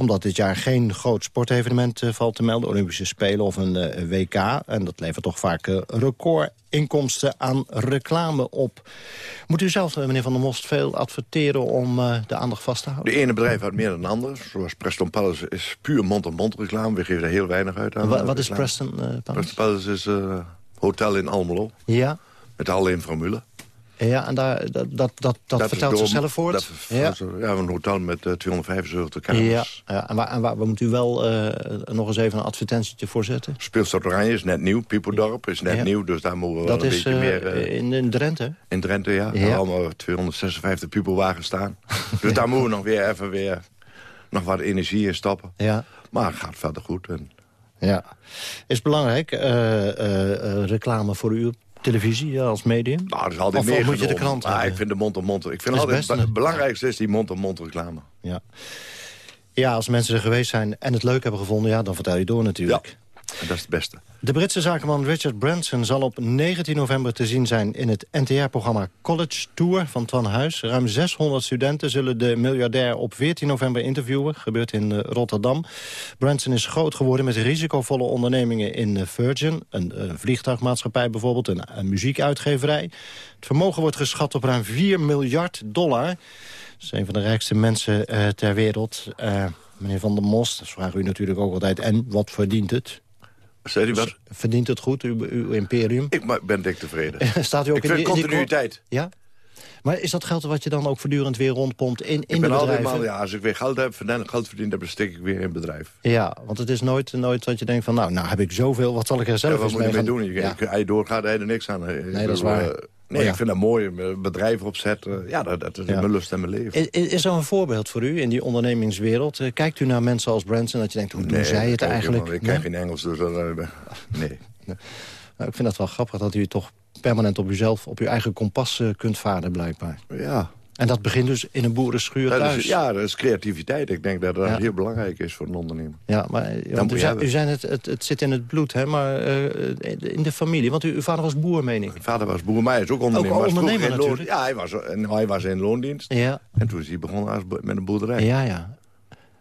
omdat dit jaar geen groot sportevenement eh, valt te melden. Olympische Spelen of een eh, WK. En dat levert toch vaak eh, recordinkomsten aan reclame op. Moet u zelf, meneer Van der Most, veel adverteren om de aandacht vast te houden? De ene bedrijf had meer dan de ander. Zoals Preston Palace is puur mond-op-mond reclame. We geven er heel weinig uit aan. Wa- wat is. Preston Palace? Preston Palace is een hotel in Almelo. Ja, Met alleen formule. Ja en daar, dat, dat, dat, dat vertelt door- zichzelf voort. dat- ja. ja, een hotel met eh, 275 kamers. Ja, ja, en waar, en waar, waar moet u wel eh, nog eens even een advertentietje voor zetten? Speelstad Oranje is net nieuw. Pieperdorp is net Ja. nieuw. Dus daar moeten we wel een is beetje eh, meer... eh, in, in Drenthe. in Drenthe, ja. Ja. Allemaal 256 piepelwagens staan. [LAUGHS] dus daar moeten we nog weer even weer nog wat energie in stappen. Ja. Maar het gaat verder goed. En Ja. Is belangrijk, eh, eh, eh, reclame voor u televisie ja, als medium? Nou, dat is altijd of, meer moet je de krant ah? Ik vind de mond-op-mond. Ik vind altijd best het belangrijkste is die mond-op-mond reclame. Ja. ja, als mensen er geweest zijn en het leuk hebben gevonden... ja, dan vertel je door natuurlijk. Dat is het beste. De Britse zakenman Richard Branson zal op 19 november te zien zijn... in het NTR-programma College Tour van Twan Huis. Ruim 600 studenten zullen de miljardair op 14 november interviewen. Gebeurt in eh, Rotterdam. Branson is groot geworden met risicovolle ondernemingen in eh, Virgin. Een, eh, vliegtuigmaatschappij bijvoorbeeld, een, een muziekuitgeverij. Het vermogen wordt geschat op ruim 4 miljard dollar. Dat is een van de rijkste mensen ter wereld. Meneer Van der Most, dat vragen u natuurlijk ook altijd. En wat verdient het? Zei u wat? Verdient het goed, uw, uw imperium? Ik ben dik tevreden. [LAUGHS] Staat u ook ik in vind die- in die continuïteit. Ja? Maar is dat geld wat je dan ook voortdurend weer rondpompt in, in ik de ben altijd bedrijven? ja, als ik weer geld heb, geld verdiend heb, dan steek ik weer in het bedrijf. Ja, want het is nooit, nooit dat je denkt van... nou, nou heb ik zoveel, wat zal ik er zelf Ja, wat eens moet je mee mee gaan doen? Je, Ja. je, je doorgaat, er niks aan. Nee, dat is waar. Nee, ja. ik vind dat mooi. Bedrijf opzetten. Ja, dat, dat is Ja. mijn lust en mijn leven. Is, is er een voorbeeld voor u in die ondernemingswereld? Eh, Kijkt u naar mensen als Branson dat je denkt, hoe doen zij ik het eigenlijk? Ik ken Nee? geen Engels, dus dat, eh, nee. [LAUGHS] Nou, ik vind dat wel grappig dat u toch permanent op uzelf, op uw eigen kompas eh, kunt varen blijkbaar. Ja. En dat begint dus in een boerenschuur Dat thuis. is, ja, dat is creativiteit. Ik denk dat dat Ja. heel belangrijk is voor een ondernemer. Ja, maar want u zei, hebben. u zei het, het, het zit in het bloed, hè, maar eh, in de familie. Want u, uw vader was boer, meen ik. Mijn vader was boer, maar hij is ook ondernemer. Ook ondernemer loon- natuurlijk. Ja, hij was, en hij was in loondienst. Ja. En toen is hij begonnen als, met een boerderij. Ja, ja.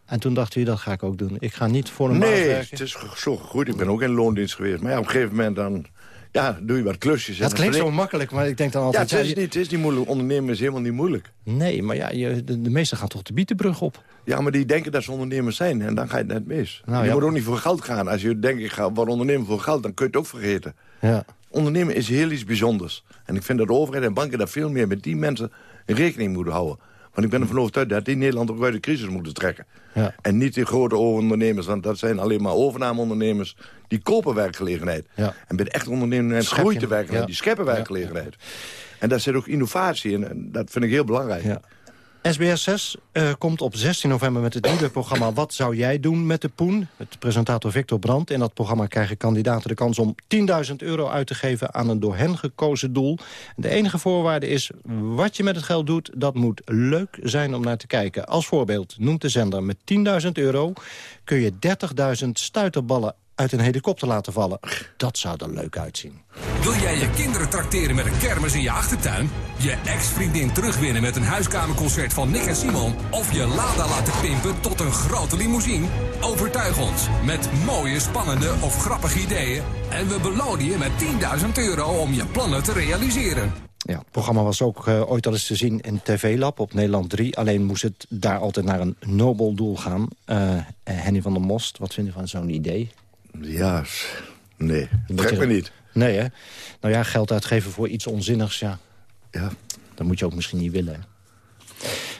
En toen dacht u, dat ga ik ook doen. Ik ga niet voor een baas Nee, werken. het is zo goed. Ik ben ook in loondienst geweest. Maar ja, op een gegeven moment dan... Ja, doe je wat klusjes. Dat klinkt zo makkelijk, maar ik denk dan Ja, altijd... het is, ja, niet, het is niet moeilijk. Ondernemen is helemaal niet moeilijk. Nee, maar ja, je, de, de meesten gaan toch de bietenbrug op. Ja, maar die denken dat ze ondernemers zijn. En dan ga je het net mis. Nou, je ja. moet ook niet voor geld gaan. Als je denkt, ik ga wat ondernemen voor geld, dan kun je het ook vergeten. Ja. Ondernemen is heel iets bijzonders. En ik vind dat de overheid en banken daar veel meer met die mensen in rekening moeten houden. Want ik ben ervan overtuigd dat die Nederland ook uit de crisis moeten trekken. Ja. En niet die grote ondernemers, want dat zijn alleen maar overnameondernemers... die kopen werkgelegenheid. Ja. En bij de echte ondernemers groeit de werkgelegenheid. Die scheppen werkgelegenheid. En daar zit ook innovatie in. En dat vind ik heel belangrijk. SBS 6 eh, komt op 16 november met het nieuwe programma Wat zou jij doen met de poen? Met presentator Victor Brandt. In dat programma krijgen kandidaten de kans om 10.000 euro uit te geven... aan een door hen gekozen doel. De enige voorwaarde is, wat je met het geld doet... dat moet leuk zijn om naar te kijken. Als voorbeeld noemt de zender met 10.000 euro... kun je 30.000 stuiterballen uit een helikopter laten vallen. Dat zou er leuk uitzien. Wil jij je kinderen trakteren met een kermis in je achtertuin? Je ex-vriendin terugwinnen met een huiskamerconcert van Nick en Simon? Of je Lada laten pimpen tot een grote limousine? Overtuig ons met mooie, spannende of grappige ideeën. En we belonen je met 10.000 euro om je plannen te realiseren. Ja, het programma was ook eh, ooit al eens te zien in TV-lab op Nederland 3. Alleen moest het daar altijd naar een nobel doel gaan. Eh, Henny van der Most, wat vind je van zo'n idee? Ja, nee, trek me niet. Nee, hè? Nou ja, geld uitgeven voor iets onzinnigs, ja. Ja. Dat moet je ook misschien niet willen, hè?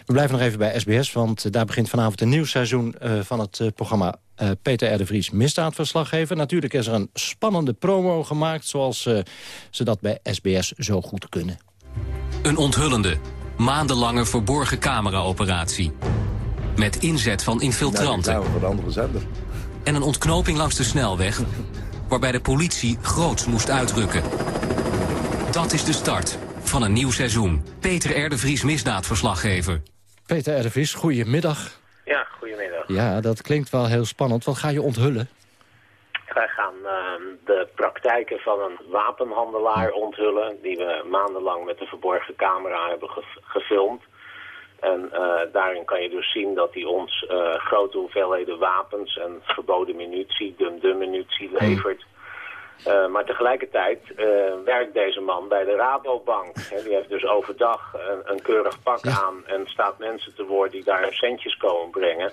We blijven nog even bij SBS, want eh, daar begint vanavond een nieuw seizoen uh, van het uh, programma uh, Peter R. de Vries, misdaadverslaggever. Natuurlijk is er een spannende promo gemaakt, zoals ze dat bij SBS zo goed kunnen. Een onthullende, maandenlange verborgen cameraoperatie. Met inzet van infiltranten. Nou, voor de andere zender. En een ontknoping langs de snelweg, waarbij de politie groots moest uitrukken. Dat is de start van een nieuw seizoen. Peter R. de Vries, misdaadverslaggever. Peter R. de Vries, goedemiddag. Ja, goedemiddag. Ja, dat klinkt wel heel spannend. Wat ga je onthullen? Wij gaan uh, de praktijken van een wapenhandelaar onthullen... die we maandenlang met een verborgen camera hebben ge gefilmd. En uh, daarin kan je dus zien dat hij ons uh, grote hoeveelheden wapens en verboden munitie, dum-dum munitie levert... Uh, maar tegelijkertijd werkt deze man bij de Rabobank. He, die heeft dus overdag een, een keurig pak ja. aan en staat mensen te woord die daar centjes komen brengen.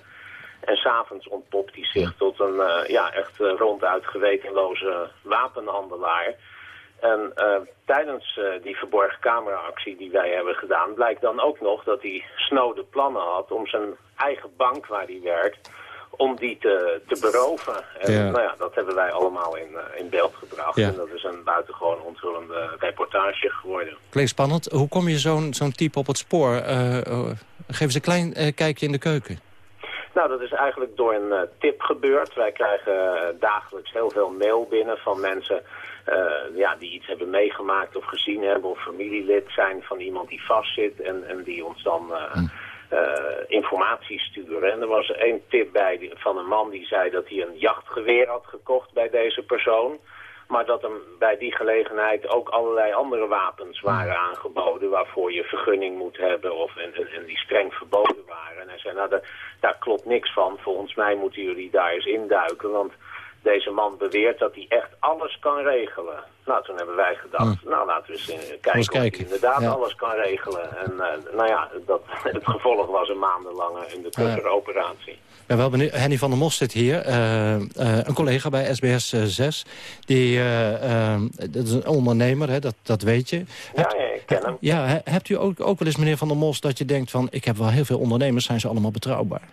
En s'avonds ontpopt hij zich tot een ja, echt ronduit gewetenloze wapenhandelaar. En tijdens die verborgen cameraactie die wij hebben gedaan... blijkt dan ook nog dat hij snode plannen had om zijn eigen bank waar hij werkt om die te, te beroven. En ja. nou ja, dat hebben wij allemaal in, uh, in beeld gebracht. Ja. En dat is een buitengewoon onthullende reportage geworden. Klinkt spannend. Hoe kom je zo'n zo'n type op het spoor? Geef eens een klein kijkje in de keuken. Nou, dat is eigenlijk door een tip gebeurd. Wij krijgen dagelijks heel veel mail binnen van mensen... ja, die iets hebben meegemaakt of gezien hebben... of familielid zijn van iemand die vastzit... en, en die ons dan... Hm uh, informatie sturen. En er was één tip bij die, van een man die zei dat hij een jachtgeweer had gekocht bij deze persoon. Maar dat hem bij die gelegenheid ook allerlei andere wapens waren aangeboden... waarvoor je vergunning moet hebben of, en, en, en die streng verboden waren. En hij zei, nou, daar, daar klopt niks van. Volgens mij moeten jullie daar eens induiken, want deze man beweert dat hij echt alles kan regelen. Nou, toen hebben wij gedacht, hm. nou laten we eens kijken, kijken of hij inderdaad ja. alles kan regelen. En uh, nou ja, dat, [LAUGHS] het gevolg was een maandenlange undercover operatie. Ja, wel benieuwd. Henny van der Mos zit hier, uh, uh, een collega bij SBS 6. Die, dat is een ondernemer, hè, dat, dat weet je. Hebt, ja, ik ken hem. Ja, hebt u ook, ook wel eens, meneer van der Mos, dat je denkt van... ik heb wel heel veel ondernemers, zijn ze allemaal betrouwbaar?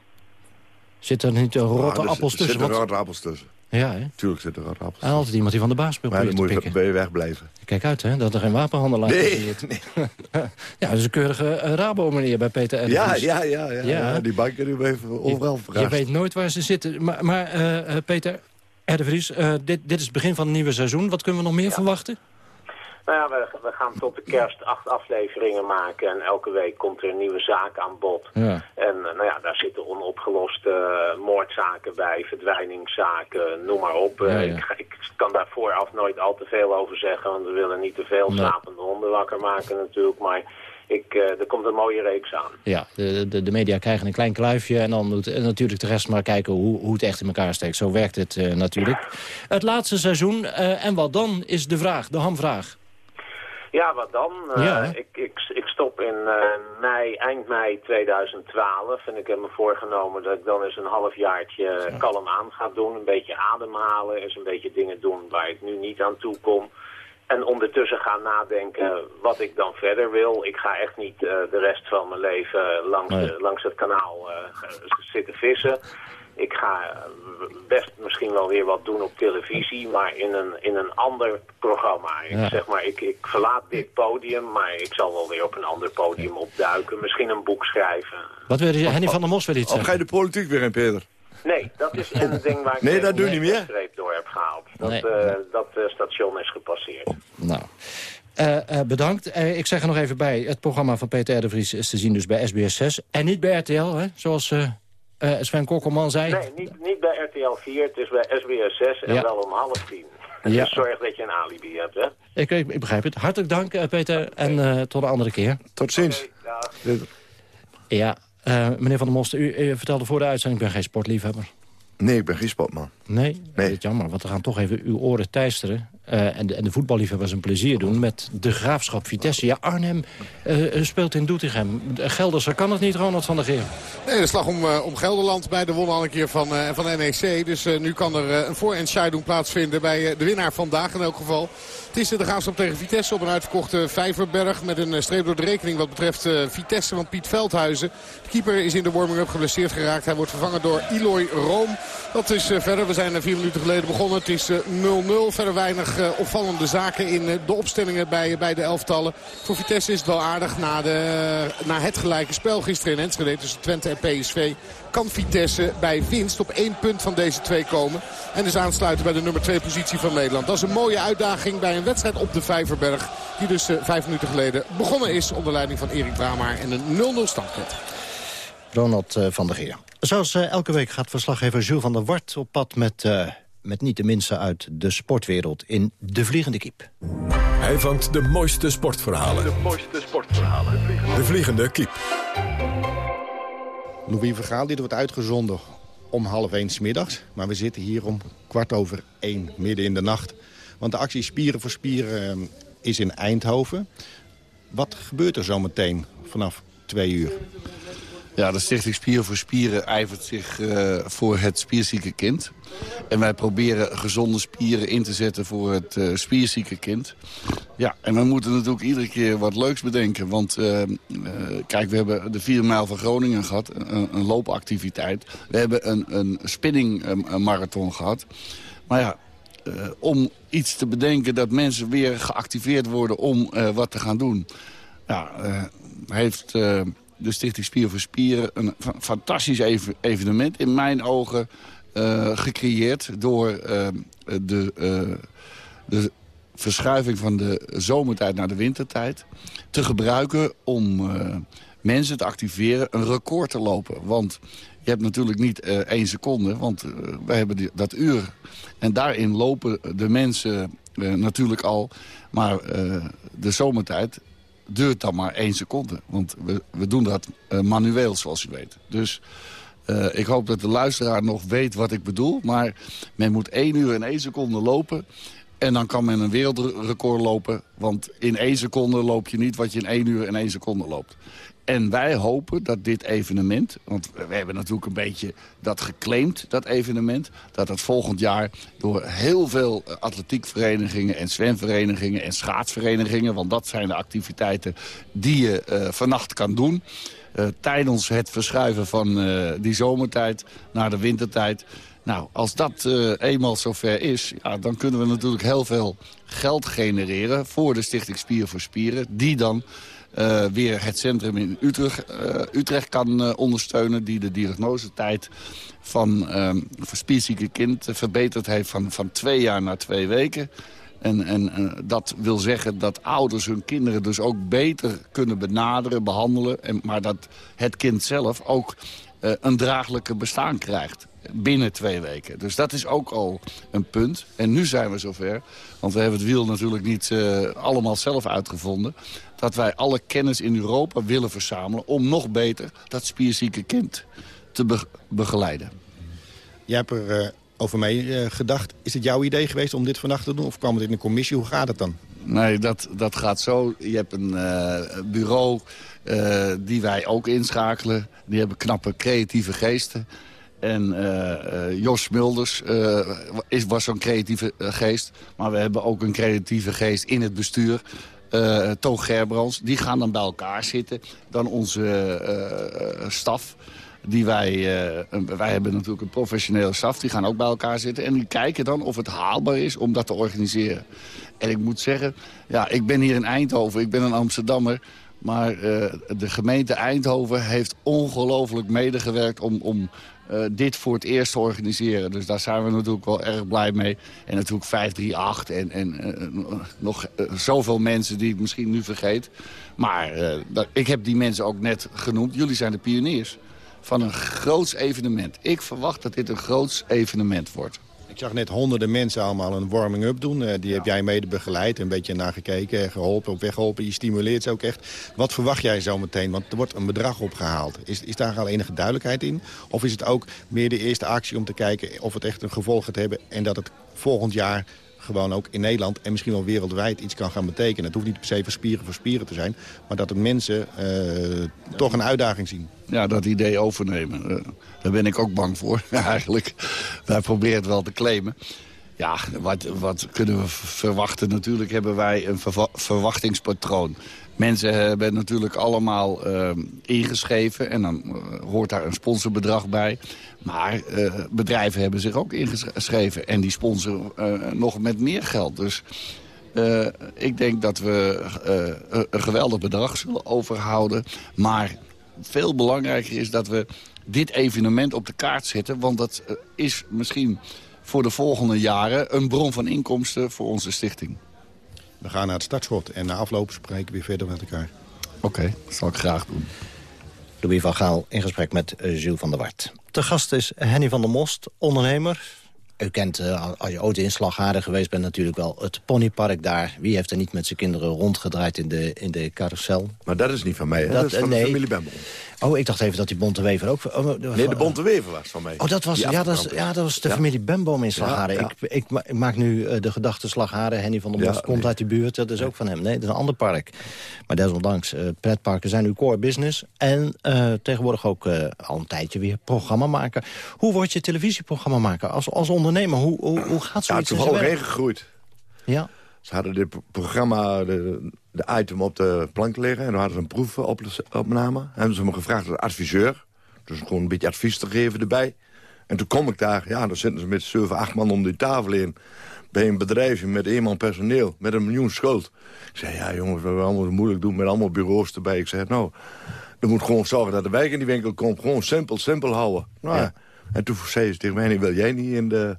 Zit er niet rotte ja, appels tussen? Er zitten rotte appels tussen. Ja, hè? Tuurlijk zit er appels En altijd iemand die van de baas speelt. Maar dan moet je bij je wegblijven. Kijk uit, hè, dat er geen wapenhandelaar nee, zit. Nee. [LAUGHS] ja, dat is een keurige uh, Rabo-meneer bij Peter en ja, ja, ja, ja, ja, Die banken die even overal je, je weet nooit waar ze zitten. Maar, maar uh, Peter R. de Vries, uh, dit, dit is het begin van het nieuwe seizoen. Wat kunnen we nog meer ja. verwachten? Nou ja, we, we, gaan tot de kerst acht afleveringen maken en elke week komt er een nieuwe zaak aan bod. Ja. En nou ja, daar zitten onopgeloste uh, moordzaken bij, verdwijningszaken, noem maar op. Ja, ja. Ik, ik, kan daar vooraf nooit al te veel over zeggen, want we willen niet te veel Nee. slapende honden wakker maken natuurlijk. Maar ik, er komt een mooie reeks aan. Ja, de, de, de media krijgen een klein kluifje en dan moet natuurlijk de rest maar kijken hoe, hoe het echt in elkaar steekt. Zo werkt het uh, natuurlijk. Het laatste seizoen, en wat dan, is de vraag, de hamvraag. Ja, wat dan? Ja, uh, ik, ik, ik, stop in uh, mei, eind mei 2012 en ik heb me voorgenomen dat ik dan eens een halfjaartje ja. kalm aan ga doen. Een beetje ademhalen, eens een beetje dingen doen waar ik nu niet aan toe kom. En ondertussen gaan nadenken wat ik dan verder wil. Ik ga echt niet uh, de rest van mijn leven langs, nee. langs het kanaal zitten vissen. Ik ga best misschien wel weer wat doen op televisie, maar in een, in een ander programma. Ja. Ik zeg maar, ik, ik verlaat dit podium, maar ik zal wel weer op een ander podium opduiken. Misschien een boek schrijven. Wat wil je, Henny van der Mos wil iets Of ga je de politiek weer in, Peter? Nee, dat is een ding waar ik nee, dat doe niet meer. streep door heb gehaald. Dat, nee. uh, dat uh, station is gepasseerd. Nou. Uh, uh, bedankt. Uh, ik zeg er nog even bij. Het programma van Peter R. de Vries is te zien dus bij SBS 6. En niet bij RTL, hè, zoals eh, Sven Kokkelman zei... Nee, niet, niet bij RTL 4, het is bij SBS 6 en Ja. wel om half tien. Ja. [LAUGHS] Dus zorg dat je een alibi hebt, hè. Ik, ik, ik begrijp het. Hartelijk dank, eh, Peter. En eh, tot een andere keer. Tot ziens. Ja, eh, meneer Van der Most, u, u vertelde voor de uitzending... ik ben geen sportliefhebber. Nee, ik ben geen sportman. Nee? Dat is jammer, want we gaan toch even uw oren teisteren. Eh, en, de, en de voetballiefhebbers een plezier doen met de Graafschap Vitesse. Ja, Arnhem eh, eh, speelt in Doetinchem. De Gelderse kan het niet, Ronald van der Geer. Nee, de slag om, om Gelderland. Beide wonnen al een keer van, van NEC. Dus nu kan er een voor- en doen plaatsvinden bij de winnaar vandaag in elk geval. Het is de graafschap tegen Vitesse op een uitverkochte Vijverberg. Met een eh, streep door de rekening wat betreft eh, Vitesse van Piet Veldhuizen. De keeper is in de warming-up geblesseerd geraakt. Hij wordt vervangen door Eloy Room. Dat is eh, verder. We zijn er vier minuten geleden begonnen. Het is eh, 0-0. Verder weinig opvallende zaken in de opstellingen bij, bij de elftallen. Voor Vitesse is het wel aardig. Na, de, na het gelijke spel gisteren in Enschede tussen Twente en PSV... kan Vitesse bij winst op één punt van deze twee komen. En dus aansluiten bij de nummer 2 positie van Nederland. Dat is een mooie uitdaging bij een wedstrijd op de Vijverberg. Die dus eh, vijf minuten geleden begonnen is onder leiding van Erik Bramaar. En een 0-0 stand. Ronald eh, van der Geer. Zoals eh, elke week gaat verslaggever Jules van der Wart op pad met, met niet de minste uit de sportwereld in De Vliegende Kiep. Hij vangt de mooiste sportverhalen. De mooiste sportverhalen. De Vliegende Kiep. Louis Vergaal, dit wordt uitgezonden om half één middags. Maar we zitten hier om kwart over één, midden in de nacht. Want de actie Spieren voor Spieren eh, is in Eindhoven. Wat gebeurt er zometeen vanaf twee uur? Ja, de Stichting Spieren voor Spieren ijvert zich eh, voor het spierzieke kind. En wij proberen gezonde spieren in te zetten voor het eh, spierzieke kind. Ja, en we moeten natuurlijk iedere keer wat leuks bedenken. Want eh, eh, kijk, we hebben de 4 mijl van Groningen gehad, een, een loopactiviteit. We hebben een, een spinningmarathon gehad. Maar ja, om iets te bedenken dat mensen weer geactiveerd worden om wat te gaan doen. Heeft de Stichting Spier voor Spieren een fa- fantastisch even- evenement in mijn ogen gecreëerd door eh, de, eh, de verschuiving van de zomertijd naar de wintertijd te gebruiken om eh, mensen te activeren een record te lopen. Want je hebt natuurlijk niet eh één seconde, want eh, wij hebben dat uur. En daarin lopen de mensen eh, natuurlijk al. Maar eh, de zomertijd duurt dan maar één seconde. Want we, we doen dat eh, manueel, zoals u weet. Dus eh, ik hoop dat de luisteraar nog weet wat ik bedoel. Maar men moet één uur en één seconde lopen. En dan kan men een wereldrecord lopen. Want in één seconde loop je niet wat je in één uur en één seconde loopt. En wij hopen dat dit evenement, want we hebben natuurlijk een beetje dat geclaimd, dat evenement, dat het volgend jaar door heel veel eh, atletiekverenigingen en zwemverenigingen en schaatsverenigingen, want dat zijn de activiteiten die je eh, vannacht kan doen, tijdens het verschuiven van eh, die zomertijd naar de wintertijd. Nou, als dat eh, eenmaal zover is, ja, dan kunnen we natuurlijk heel veel geld genereren voor de Stichting Spier voor Spieren, die dan eh, weer het centrum in Utrecht, eh, Utrecht kan eh, ondersteunen... die de diagnosetijd van ehm voor spierzieke kind eh, verbeterd heeft van, van twee jaar naar twee weken. En, en eh, dat wil zeggen dat ouders hun kinderen dus ook beter kunnen benaderen, behandelen... En, maar dat het kind zelf ook eh, een draaglijke bestaan krijgt binnen twee weken. Dus dat is ook al een punt. En nu zijn we zover, want we hebben het wiel natuurlijk niet eh, allemaal zelf uitgevonden... dat wij alle kennis in Europa willen verzamelen... om nog beter dat spierzieke kind te be- begeleiden. Jij hebt er over mee eh, gedacht. Is het jouw idee geweest om dit vannacht te doen? Of kwam het in een commissie? Hoe gaat het dan? Nee, dat, dat gaat zo. Je hebt een eh, bureau eh, die wij ook inschakelen. Die hebben knappe creatieve geesten. En Jos Smulders eh, is, was zo'n creatieve geest. Maar we hebben ook een creatieve geest in het bestuur. Toon Gerbrands. Die gaan dan bij elkaar zitten. Dan onze staf. Die wij, eh, wij hebben natuurlijk een professionele staf. Die gaan ook bij elkaar zitten. En die kijken dan of het haalbaar is om dat te organiseren. En ik moet zeggen, ja, ik ben hier in Eindhoven. Ik ben een Amsterdammer. Maar eh, de gemeente Eindhoven heeft ongelooflijk medegewerkt om, om eh, dit voor het eerst te organiseren. Dus daar zijn we natuurlijk wel erg blij mee. En natuurlijk 538 en, en nog zoveel mensen die ik misschien nu vergeet. Maar ik heb die mensen ook net genoemd. Jullie zijn de pioniers. Van een groots evenement. Ik verwacht dat dit een groots evenement wordt. Ik zag net honderden mensen allemaal een warming-up doen. Eh, die heb jij mede begeleid, een beetje naar gekeken, geholpen, op weg geholpen. Je stimuleert ze ook echt. Wat verwacht jij zo meteen? Want er wordt een bedrag opgehaald. Is, is daar al enige duidelijkheid in? Of is het ook meer de eerste actie om te kijken of het echt een gevolg gaat hebben... en dat het volgend jaar gewoon ook in Nederland en misschien wel wereldwijd iets kan gaan betekenen. Het hoeft niet per se voor spieren voor spieren te zijn, maar dat de mensen uh, toch een uitdaging zien. Ja, dat idee overnemen. Uh, daar ben ik ook bang voor, [LAUGHS] eigenlijk. Wij proberen het wel te claimen. Ja, wat, wat kunnen we verwachten? Natuurlijk hebben wij een verwachtingspatroon. Mensen hebben natuurlijk allemaal uh, ingeschreven en dan uh, hoort daar een sponsorbedrag bij. Maar uh, bedrijven hebben zich ook ingeschreven en die sponsoren nog met meer geld. Dus ik denk dat we een geweldig bedrag zullen overhouden. Maar veel belangrijker is dat we dit evenement op de kaart zetten. Want dat is misschien voor de volgende jaren een bron van inkomsten voor onze stichting. We gaan naar het startschot en na afloop spreken we weer verder met elkaar. Oké, dat zal ik graag doen. Louis van Gaal in gesprek met uh, Jules van der Wart. De gast is Henny van der Most, ondernemer. U kent, uh, als je ooit in Slagharen geweest bent, natuurlijk wel het ponypark daar. Wie heeft er niet met zijn kinderen rondgedraaid in de, in de carousel? Maar dat is niet van mij, hè? Dat, dat is van nee. de familie Bembel. Oh, ik dacht even dat die Bonte Wever ook... Oh, nee, de Bonte Wever was van mij. Oh, dat was, ja, dat, is, ja, dat was de familie Bemboom in Slagharen. Ik, ik, ik, maak nu uh, de gedachte Slagharen. Henny van der Most komt nee. uit die buurt. Dat is ook van hem. Nee, dat is een ander park. Maar desondanks, uh, pretparken zijn uw core business. En uh, tegenwoordig ook al een tijdje weer programma maken. Hoe word je televisieprogramma maken als, als ondernemer? Hoe, hoe, hoe gaat zoiets Ja, wel gegroeid. Ja. Ze hadden dit programma, de, de item op de plank liggen. En dan hadden ze een proefopname. Hebben ze me gevraagd als adviseur. Dus gewoon een beetje advies te geven erbij. En toen kom ik daar, ja, dan zitten ze met 7, 8 man om die tafel in. Bij een bedrijfje met één man personeel, met een miljoen schuld. Ik zei, ja jongens, we hebben allemaal moeilijk doen met allemaal bureaus erbij. Ik zei, nou, dan moet gewoon zorgen dat de wijk in die winkel komt. Gewoon simpel, simpel houden. Nou, ja. En toen zei ze tegen mij, wil jij niet in de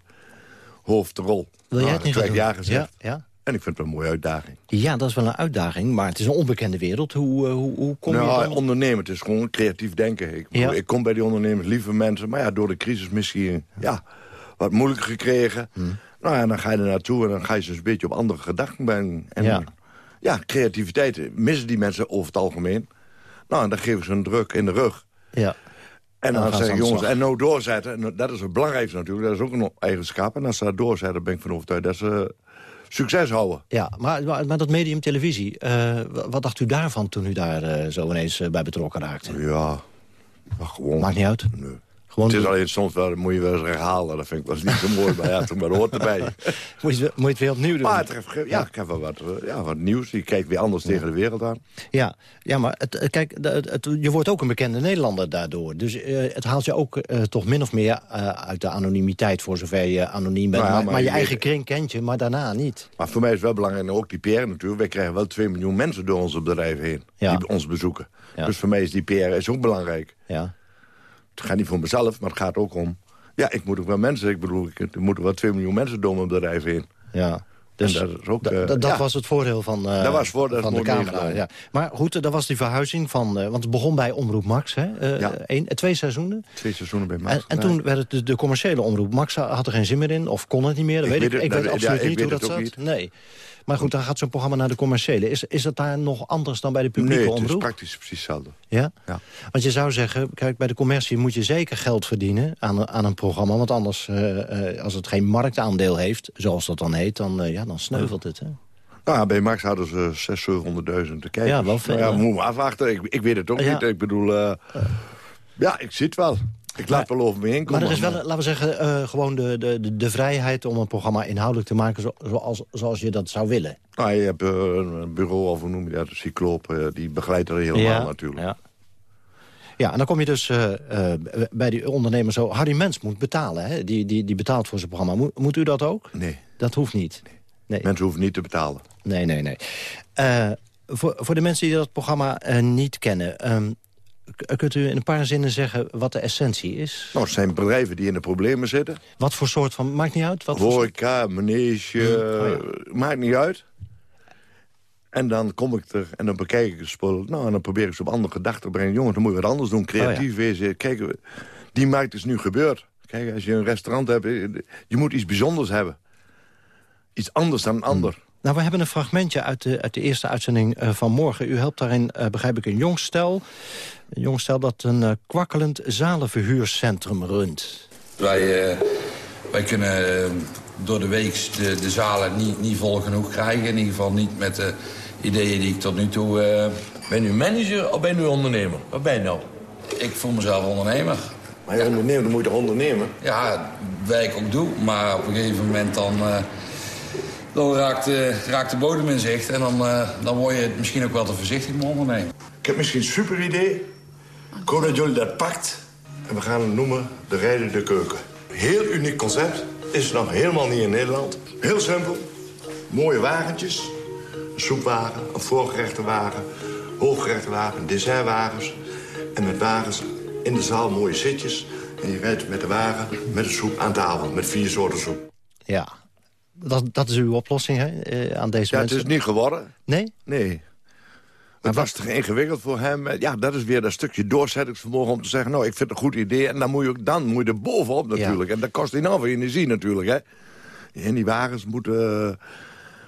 hoofdrol? Wil jij nou, het niet ja gezegd. Ja, ja. En ik vind het een mooie uitdaging. Ja, dat is wel een uitdaging, maar het is een onbekende wereld. Hoe, hoe, hoe kom nou, je dan... ondernemen, het is gewoon creatief denken. Ik, ja. ik kom bij die ondernemers, lieve mensen, maar ja, door de crisis misschien ja, wat moeilijker gekregen. Hmm. Nou ja, dan ga je er naartoe en dan ga je ze een beetje op andere gedachten brengen. En ja. ja, creativiteit missen die mensen over het algemeen. Nou, en dan geven ze een druk in de rug. Ja. En dan, dan zeggen jongens, en nou doorzetten. En dat is het belangrijkste natuurlijk. Dat is ook een eigenschap. En als ze dat doorzetten, ben ik van overtuigd dat ze succes houden. Ja, maar, maar, dat medium televisie, uh, wat dacht u daarvan toen u daar uh, zo ineens uh, bij betrokken raakte? Ja, gewoon. Maakt niet uit? Nee. Gewoon het is alleen soms wel, moet je wel eens herhalen. Dat vind ik wel niet zo mooi, maar ja, toen maar hoort erbij. [LAUGHS] moet, je, moet het weer opnieuw doen? Maar het, ja, ik heb wel wat, ja, wat nieuws. Je kijkt weer anders ja. tegen de wereld aan. Ja, ja maar het, kijk, het, het, je wordt ook een bekende Nederlander daardoor. Dus uh, het haalt je ook uh, toch min of meer uh, uit de anonimiteit... voor zover je anoniem bent. Nou ja, maar, maar, je, je eigen kring kent je, maar daarna niet. Maar voor mij is het wel belangrijk, en ook die PR natuurlijk. Wij krijgen wel 2 miljoen mensen door onze bedrijf heen. Die ons bezoeken. Dus voor mij is die PR is ook belangrijk. Ja. Het gaat niet voor mezelf, maar het gaat ook om... Ja, ik moet ook wel mensen... Ik bedoel, er moeten wel 2 miljoen mensen door mijn bedrijf heen. Ja. Dus dat, is ook, uh, dat ja. was het voordeel van, uh, dat was dat van de camera. Ja. Maar goed, dat was die verhuizing van... Uh, want het begon bij Omroep Max, hè? ja. Een, twee seizoenen. Twee seizoenen bij Max. En, en toen werd het de, de, commerciële Omroep Max had er geen zin meer in. Of kon het niet meer, dat ik weet ik. ik weet absoluut niet hoe dat zat. Niet. Nee. Maar goed, dan gaat zo'n programma naar de commerciële. Is, is dat daar nog anders dan bij de publieke nee, omroep? Nee, het is praktisch precies hetzelfde. Ja? ja? Want je zou zeggen, kijk, bij de commercie moet je zeker geld verdienen aan, aan een programma. Want anders, uh, uh, als het geen marktaandeel heeft, zoals dat dan heet, dan, uh, ja, dan sneuvelt het. Hè? Nou, bij Max hadden ze 600.000, 700.000 te kijken. Ja, wel veel. Nou ja, we moeten afwachten. Ik, ik weet het ook ja. niet. Ik bedoel, ja, ik zit wel. Ik laat wel over me heen komen. Maar er is wel, laten we zeggen, uh, gewoon de, de, de vrijheid om een programma inhoudelijk te maken zoals, zoals je dat zou willen. Nou, je hebt uh, een bureau, of hoe noem je dat, een cycloop, uh, die begeleidt er helemaal ja, natuurlijk. Ja. Ja, en dan kom je dus bij die ondernemer zo... Harry Mens moet betalen, hè? Die, die, die betaalt voor zijn programma. Moet, moet u dat ook? Nee. Dat hoeft niet? Nee. Nee. Mensen hoeven niet te betalen. Nee, nee, nee. voor, voor de mensen die dat programma niet kennen... Um, Kunt u in een paar zinnen zeggen wat de essentie is? Nou, het zijn bedrijven die in de problemen zitten. Wat voor soort van... Maakt niet uit? Wat Horeca, manege, hmm. oh, ja. maakt niet uit. En dan kom ik er en dan bekijk ik het spul. Nou, en dan probeer ik ze op andere gedachten te brengen. Jongen, dan moet je wat anders doen. Creatief Oh wezen. Kijk, die markt is nu gebeurd. Kijk, als je een restaurant hebt, eh, je moet iets bijzonders hebben. Iets anders dan een ander. Nou, we hebben een fragmentje uit de, uit de eerste uitzending eh, van morgen. U helpt daarin, eh, begrijp ik, een jong stel. Een jong stel dat een eh, kwakkelend zalenverhuurcentrum runt. Wij, eh, wij kunnen door de week de, de zalen niet, niet vol genoeg krijgen. In ieder geval niet met de ideeën die ik tot nu toe... eh, Ben u manager of ben u ondernemer? Wat ben je nou? Ik voel mezelf ondernemer. Maar je ondernemer, dan moet je toch ondernemen? Ja, wat ik ook doe. Maar op een gegeven moment dan, eh, dan raakt, eh, raakt de bodem in zicht. En dan, eh, dan word je misschien ook wel te voorzichtig met ondernemen. Ik heb misschien een super idee. Ik hoop dat jullie dat pakt. En we gaan het noemen de rijdende keuken. Heel uniek concept. Is nog helemaal niet in Nederland. Heel simpel. Mooie wagentjes. Een soepwagen, een voorgerechtenwagen, hooggerechtenwagen, dessertwagens. En met wagens in de zaal mooie zitjes. En je rijdt met de wagen met de soep aan tafel. Met vier soorten soep. Ja, dat, dat is uw oplossing hè, eh, aan deze Ja, het is niet geworden. Nee? Nee. Het was te ingewikkeld voor hem. Ja, dat is weer dat stukje doorzettingsvermogen om te zeggen... nou, ik vind het een goed idee en dan moet je, ook, dan moet je er bovenop natuurlijk. En dat kost enorm veel energie natuurlijk, hè. En die wagens moeten eh,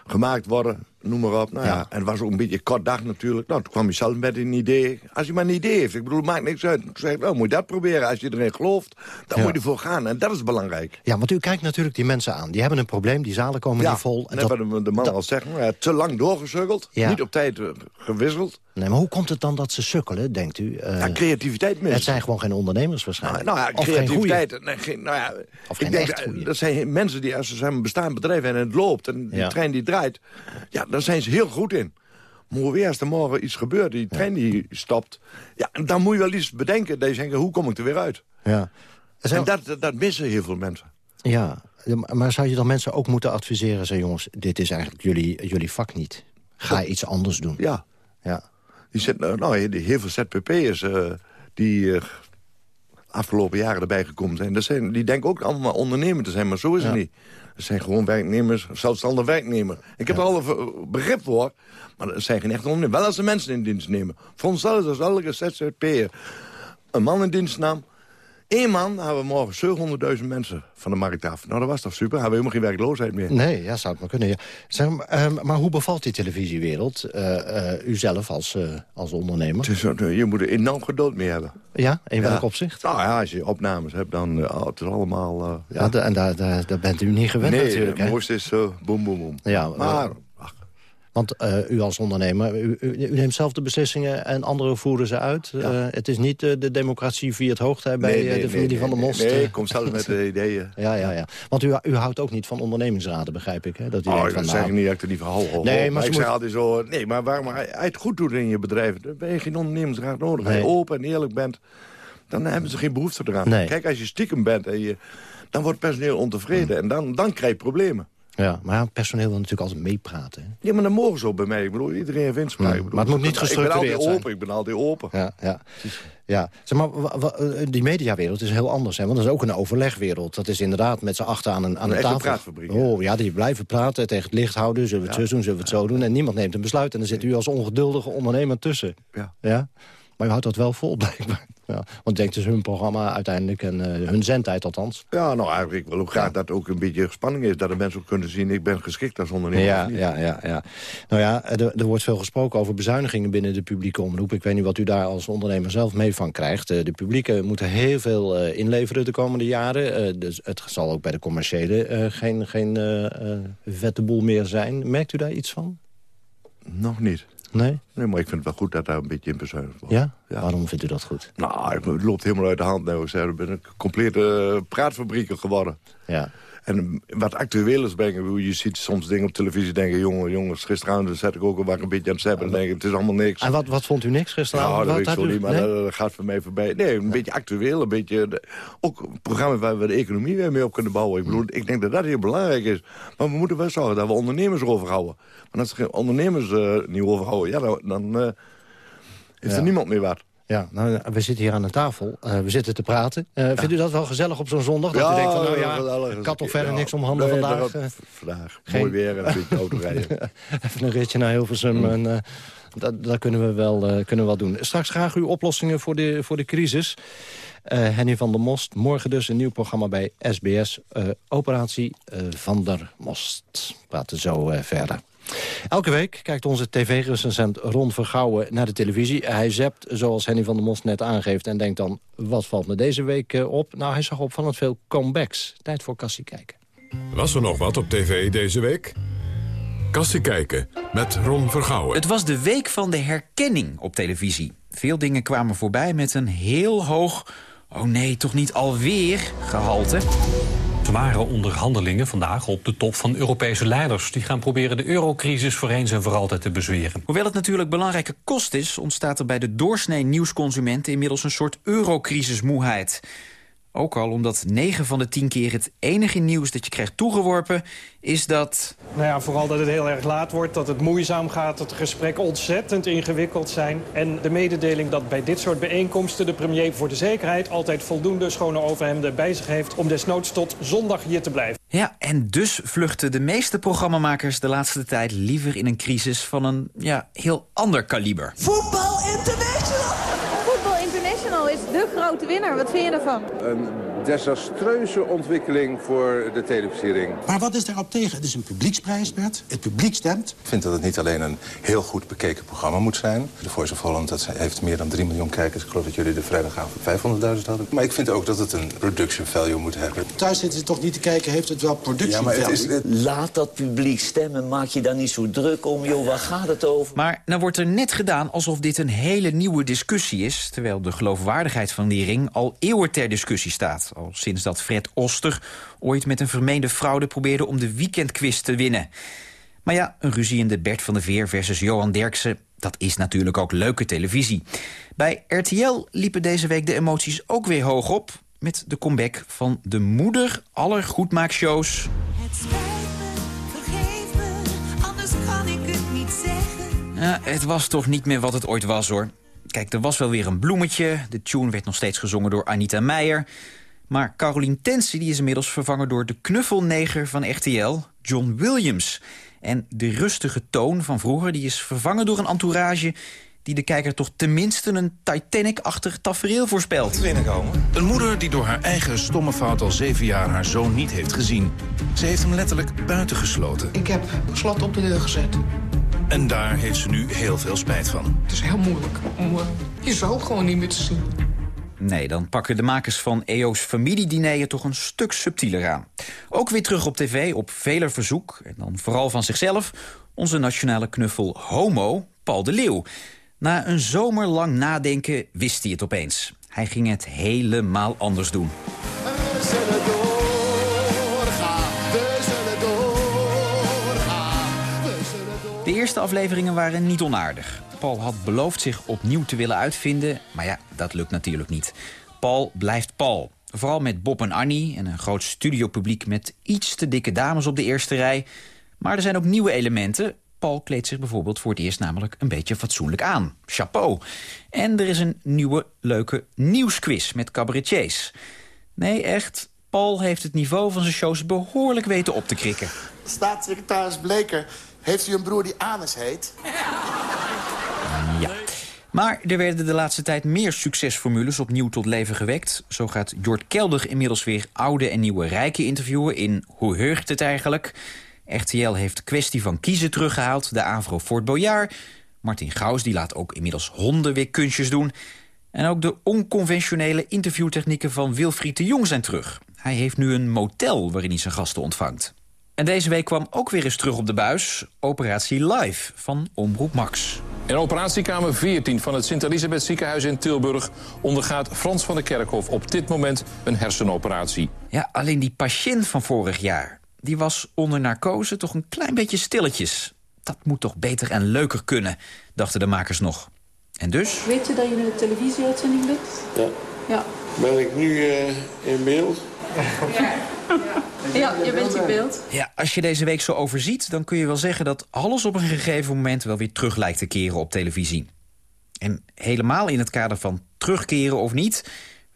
gemaakt worden, noem maar op. Nou ja. en het was ook een beetje een kort dag natuurlijk. Nou, toen kwam je zelf met een idee. Als je maar een idee heeft, ik bedoel, het maakt niks uit. Ik, nou, moet je dat proberen. Als je erin gelooft, dan Ja. moet je ervoor gaan. En dat is belangrijk. Ja, want u kijkt natuurlijk die mensen aan. Die hebben een probleem, die zalen komen niet vol. En dat hebben de, de man al zeggen. Ja, te lang doorgesukkeld, niet op tijd eh, gewisseld. Nee, maar hoe komt het dan dat ze sukkelen, denkt u? Eh, Ja, creativiteit mis. Het zijn gewoon geen ondernemers waarschijnlijk. Nou ja, Of geen creativiteit. goeie. nee, geen, nou ja, Of ik geen denk, echt dat- zijn mensen die als ze zijn een bestaand bedrijf en het loopt... en die trein die draait, ja, daar zijn ze heel goed in. Maar weer als er morgen iets gebeurt, die trein die stopt... Ja, dan moet je wel iets bedenken. Dat je denkt, hoe kom ik er weer uit? Ja. En dat, dat, missen heel veel mensen. Ja, maar zou je dan mensen ook moeten adviseren... zeggen, jongens, dit is eigenlijk jullie, jullie vak niet. Ga iets anders doen. Ja. Ja. Die zit, nou, nou, die- heel veel ZPP'ers eh, die eh, afgelopen jaren erbij gekomen zijn, dat zijn... Die denken ook allemaal ondernemer te zijn, maar zo is het niet. Dat zijn gewoon werknemers, zelfstandig werknemer. Ik heb er al een begrip voor, maar dat zijn geen echte ondernemers. Wel als ze mensen in dienst nemen. Voor onszelf is als elke ZZP'er een man in dienst nam... Eén man hebben we morgen 700.000 mensen van de markt af. Nou, dat was toch super? Hebben we helemaal geen werkloosheid meer. Nee, ja, zou het maar kunnen. Ja. Zeg, maar, ehm, maar hoe bevalt die televisiewereld? eh, u zelf als, eh, als ondernemer? Het is je moet er enorm geduld mee hebben. Ja, in welk Ja. opzicht? Nou ja, als je opnames hebt, dan uh, het is allemaal... Uh, ja, ja en daar, daar, daar bent u niet gewend nee, natuurlijk. het hè? mooiste is uh, boem, boem, boem. Ja, maar... Want uh, u als ondernemer, u, u, u, neemt zelf de beslissingen en anderen voeren ze uit. Ja. Uh, het is niet uh, de democratie via het hoogte bij nee, de familie nee, van de Most. Nee, ik kom zelf met de ideeën. [LAUGHS] ja, ja, ja. Want u, u houdt ook niet van ondernemingsraden, begrijp ik. Hè? Dat u oh, denkt van, van, zeg nou, niet dat ik er niet van hou. Ho, nee, maar, maar ik moet... zeg altijd zo... Nee, maar waarom hij het goed doet in je bedrijf... dan ben je geen ondernemingsraad nodig. Als je open en eerlijk bent, dan hebben ze geen behoefte eraan. Kijk, als je stiekem bent, en je, dan wordt personeel ontevreden. En dan, dan krijg je problemen. Ja, maar ja, personeel wil natuurlijk altijd meepraten. Hè? Ja, maar dan mogen ze ook bij mij. Ik bedoel, iedereen heeft inspraak. Mm, maar het moet niet gestructureerd Ik ben altijd zijn. open, ik ben altijd open. Ja, ja. ja. Zeg maar, die mediawereld is heel anders. Hè? Want dat is ook een overlegwereld. Dat is inderdaad met z'n achter aan een, aan een, een tafel. praatfabriek. Oh ja, die blijven praten, tegen het licht houden. Zullen we het ja. zo doen, zullen we het zo doen? En niemand neemt een besluit. En dan zit u als ongeduldige ondernemer tussen. Ja. ja? Maar u houdt dat wel vol, [LAUGHS] blijkbaar. Ja, want denkt dus hun programma uiteindelijk en uh, hun zendtijd althans. Ja, nou eigenlijk ik wil ook graag ja. dat ook een beetje spanning is. Dat de mensen ook kunnen zien, ik ben geschikt als ondernemer. Ja, ja, ja, ja. Nou ja, er, er, wordt veel gesproken over bezuinigingen binnen de publieke omroep. Ik weet niet wat u daar als ondernemer zelf mee van krijgt. De publieken moeten heel veel uh, inleveren de komende jaren. Dus het zal ook bij de commerciële geen, geen vette boel meer zijn. Merkt u daar iets van? Nog niet. Nee? Nee, maar ik vind het wel goed dat daar een beetje in bezuinigd wordt. Ja? ja? Waarom vindt u dat goed? Nou, het loopt helemaal uit de hand. Nou, ik ben een complete praatfabrieken geworden. Ja. En wat actueel is brengen, je ziet soms dingen op televisie denken... jongen, jongens, gisteravond zet ik ook al een beetje aan het zeppen... en denk het is allemaal niks. En wat, wat vond u niks gisteravond? Nou, dat weet ik zo niet, maar nee? dat, gaat voor mij voorbij. Nee, een ja. beetje actueel, een beetje... De, ook een programma waar we de economie weer mee op kunnen bouwen. Ik bedoel, ik denk dat dat heel belangrijk is. Maar we moeten wel zorgen dat we ondernemers overhouden. Want als we geen ondernemers uh, niet overhouden, ja, dan, dan uh, is ja. er niemand meer wat. Ja, nou, we zitten hier aan een tafel. Uh, we zitten te praten. Uh, vindt u dat wel gezellig op zo'n zondag? Dat ja, u denkt van, nou ja, kat of verder ja. niks om handen nee, vandaag. Uh, vandaag. Geen... Mooi weer en een [LAUGHS] auto rijden. Even een ritje naar Hilversum. Mm. En, dat, dat kunnen, we wel, kunnen we wel doen. Straks graag uw oplossingen voor de, voor de crisis. Henny van der Most, morgen dus een nieuw programma bij SBS. Operatie van der Most. We praten zo verder. Elke week kijkt onze tv-recensent Ron Vergouwen naar de televisie. Hij zept, zoals Henny van der Mos net aangeeft... en denkt dan, wat valt me deze week eh, op? Nou, hij zag opvallend veel comebacks. Tijd voor Kassie kijken. Was er nog wat op tv deze week? Kassie kijken met Ron Vergouwen. Het was de week van de herkenning op televisie. Veel dingen kwamen voorbij met een heel hoog... oh nee, toch niet alweer gehalte. Zware onderhandelingen vandaag op de top van Europese leiders. Die gaan proberen de eurocrisis voor eens en voor altijd te bezweren. Hoewel het natuurlijk belangrijke kost is... ontstaat er bij de doorsnee nieuwsconsumenten inmiddels een soort eurocrisismoeheid. Ook al omdat 9 van de 10 keer het enige nieuws dat je krijgt toegeworpen... is dat... Nou ja, vooral dat het heel erg laat wordt, dat het moeizaam gaat... dat de gesprekken ontzettend ingewikkeld zijn. En de mededeling dat bij dit soort bijeenkomsten... de premier voor de zekerheid altijd voldoende schone overhemden bij zich heeft... om desnoods tot zondag hier te blijven. Ja, en dus vluchten de meeste programmamakers de laatste tijd... liever in een crisis van een ja, heel ander kaliber. Voetbal International! International is de grote winnaar. Wat vind je ervan? Desastreuze ontwikkeling voor de televisiering. Maar wat is daarop tegen? Het is een publieksprijs, Bert. Het publiek stemt. Ik vind dat het niet alleen een heel goed bekeken programma moet zijn. De Voice of Holland dat heeft meer dan 3 miljoen kijkers. Ik geloof dat jullie de vrijdagavond 500.000 hadden. Maar ik vind ook dat het een production value moet hebben. Thuis zitten ze toch niet te kijken, heeft het wel production ja, maar value? Het is, het... Laat dat publiek stemmen, maak je daar niet zo druk om, joh. Waar gaat het over? Maar nou wordt er net gedaan alsof dit een hele nieuwe discussie is... terwijl de geloofwaardigheid van die ring al eeuwen ter discussie staat. Al sinds dat Fred Oster ooit met een vermeende fraude probeerde om de weekendquiz te winnen. Maar ja, een ruziende Bert van der Veer versus Johan Derksen... dat is natuurlijk ook leuke televisie. Bij RTL liepen deze week de emoties ook weer hoog op... met de comeback van de moeder aller goedmaakshows... Het spijt me, vergeef me, anders kan ik het niet zeggen. Ja, het was toch niet meer wat het ooit was, hoor. Kijk, er was wel weer een bloemetje. De tune werd nog steeds gezongen door Anita Meijer. Maar Caroline Tense die is inmiddels vervangen door de knuffelneger van RTL, John Williams. En de rustige toon van vroeger die is vervangen door een entourage... die de kijker toch tenminste een Titanic-achtig tafereel voorspelt. Een moeder die door haar eigen stomme fout al zeven jaar haar zoon niet heeft gezien. Ze heeft hem letterlijk buitengesloten. Ik heb slot op de deur gezet. En daar heeft ze nu heel veel spijt van. Het is heel moeilijk om uh, je zoon gewoon niet meer te zien. Nee, dan pakken de makers van EO's familiediner toch een stuk subtieler aan. Ook weer terug op tv, op veler verzoek, en dan vooral van zichzelf... onze nationale knuffel Homo, Paul de Leeuw. Na een zomerlang nadenken wist hij het opeens. Hij ging het helemaal anders doen. De eerste afleveringen waren niet onaardig. Paul had beloofd zich opnieuw te willen uitvinden, maar ja, dat lukt natuurlijk niet. Paul blijft Paul. Vooral met Bob en Annie en een groot studiopubliek met iets te dikke dames op de eerste rij. Maar er zijn ook nieuwe elementen. Paul kleedt zich bijvoorbeeld voor het eerst namelijk een beetje fatsoenlijk aan. Chapeau. En er is een nieuwe, leuke nieuwsquiz met cabaretiers. Nee, echt, Paul heeft het niveau van zijn shows behoorlijk weten op te krikken. Staatssecretaris Bleker, heeft u een broer die Anus heet? [LAUGHS] Maar er werden de laatste tijd meer succesformules opnieuw tot leven gewekt. Zo gaat Jort Kelder inmiddels weer oude en nieuwe rijken interviewen... in Hoe heugt het eigenlijk? RTL heeft kwestie van kiezen teruggehaald, de Avro Fort Boyard. Martin Gauws die laat ook inmiddels honden weer kunstjes doen. En ook de onconventionele interviewtechnieken van Wilfried de Jong zijn terug. Hij heeft nu een motel waarin hij zijn gasten ontvangt. En deze week kwam ook weer eens terug op de buis... Operatie Live van Omroep Max. In operatiekamer 14 van het Sint-Elisabeth ziekenhuis in Tilburg... ondergaat Frans van der Kerkhof op dit moment een hersenoperatie. Ja, alleen die patiënt van vorig jaar... die was onder narcose toch een klein beetje stilletjes. Dat moet toch beter en leuker kunnen, dachten de makers nog. En dus... Weet je dat je in de televisieuitzending bent? Ja. Ja. Ben ik nu uh, in beeld? Ja, je bent in beeld. Ja, als je deze week zo overziet, dan kun je wel zeggen dat alles op een gegeven moment wel weer terug lijkt te keren op televisie. En helemaal in het kader van terugkeren of niet...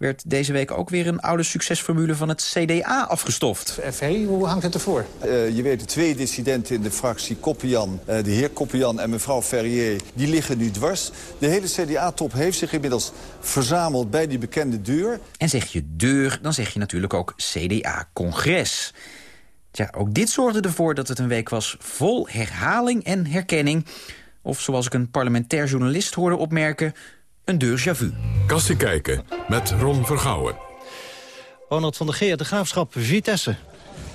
werd deze week ook weer een oude succesformule van het CDA afgestoft. FV, hoe hangt het ervoor? Uh, je weet, de twee dissidenten in de fractie, Koppian, uh, de heer Koppian en mevrouw Ferrier... die liggen nu dwars. De hele CDA-top heeft zich inmiddels verzameld bij die bekende deur. En zeg je deur, dan zeg je natuurlijk ook CDA-congres. Tja, ook dit zorgde ervoor dat het een week was vol herhaling en herkenning. Of zoals ik een parlementair journalist hoorde opmerken, een déjà vu. Kastie kijken met Ron Vergouwen. Ronald van der Geer, de Graafschap Vitesse.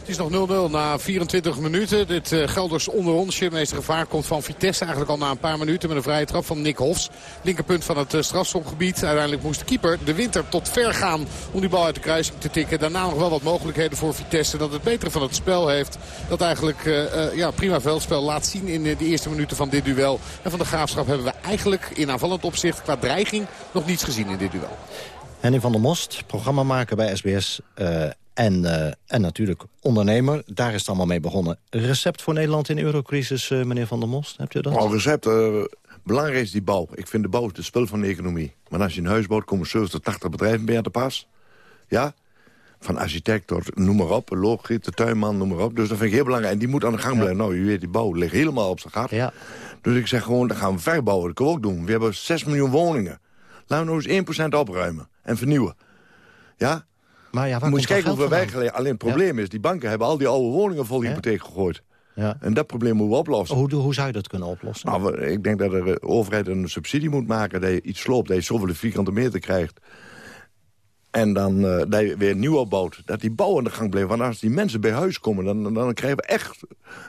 Het is nog 0-0 na 24 minuten. Dit uh, Gelders onderonsje. meeste gevaar komt van Vitesse eigenlijk al na een paar minuten. Met een vrije trap van Nick Hofs. Linkerpunt van het uh, strafschopgebied. Uiteindelijk moest de keeper de winter tot ver gaan om die bal uit de kruising te tikken. Daarna nog wel wat mogelijkheden voor Vitesse. Dat het betere van het spel heeft. Dat eigenlijk uh, ja, prima veldspel laat zien in de eerste minuten van dit duel. En van de Graafschap hebben we eigenlijk in aanvallend opzicht qua dreiging nog niets gezien in dit duel. Henny van der Most, programmamaker bij SBS... En, uh, en natuurlijk ondernemer. Daar is het allemaal mee begonnen. Recept voor Nederland in de eurocrisis, uh, meneer Van der Most. Hebt u dat? Oh, recept. Uh, belangrijk is die bouw. Ik vind de bouw de spul van de economie. Maar als je een huis bouwt, komen 70, 80 bedrijven bij aan de pas. Ja? Van architect tot noem maar op, logiet, de tuinman, noem maar op. Dus dat vind ik heel belangrijk. En die moet aan de gang blijven. Nou, je weet, die bouw ligt helemaal op zijn gat. Ja. Dus ik zeg gewoon, dan gaan we verbouwen. Dat kunnen we ook doen. We hebben 6 miljoen woningen. Laten we nou eens 1% opruimen en vernieuwen. Ja? Maar ja, Moet je eens kijken hoeveel wij geleden. Alleen het probleem ja. is, die banken hebben al die oude woningen vol hypotheek ja. gegooid. Ja. En dat probleem moeten we oplossen. Hoe, hoe zou je dat kunnen oplossen? Nou, ik denk dat de overheid een subsidie moet maken. Dat je iets sloopt, dat je zoveel vierkante meter krijgt. En dan uh, dat je weer nieuw opbouwt. Dat die bouw aan de gang blijft. Want als die mensen bij huis komen, dan, dan krijgen we echt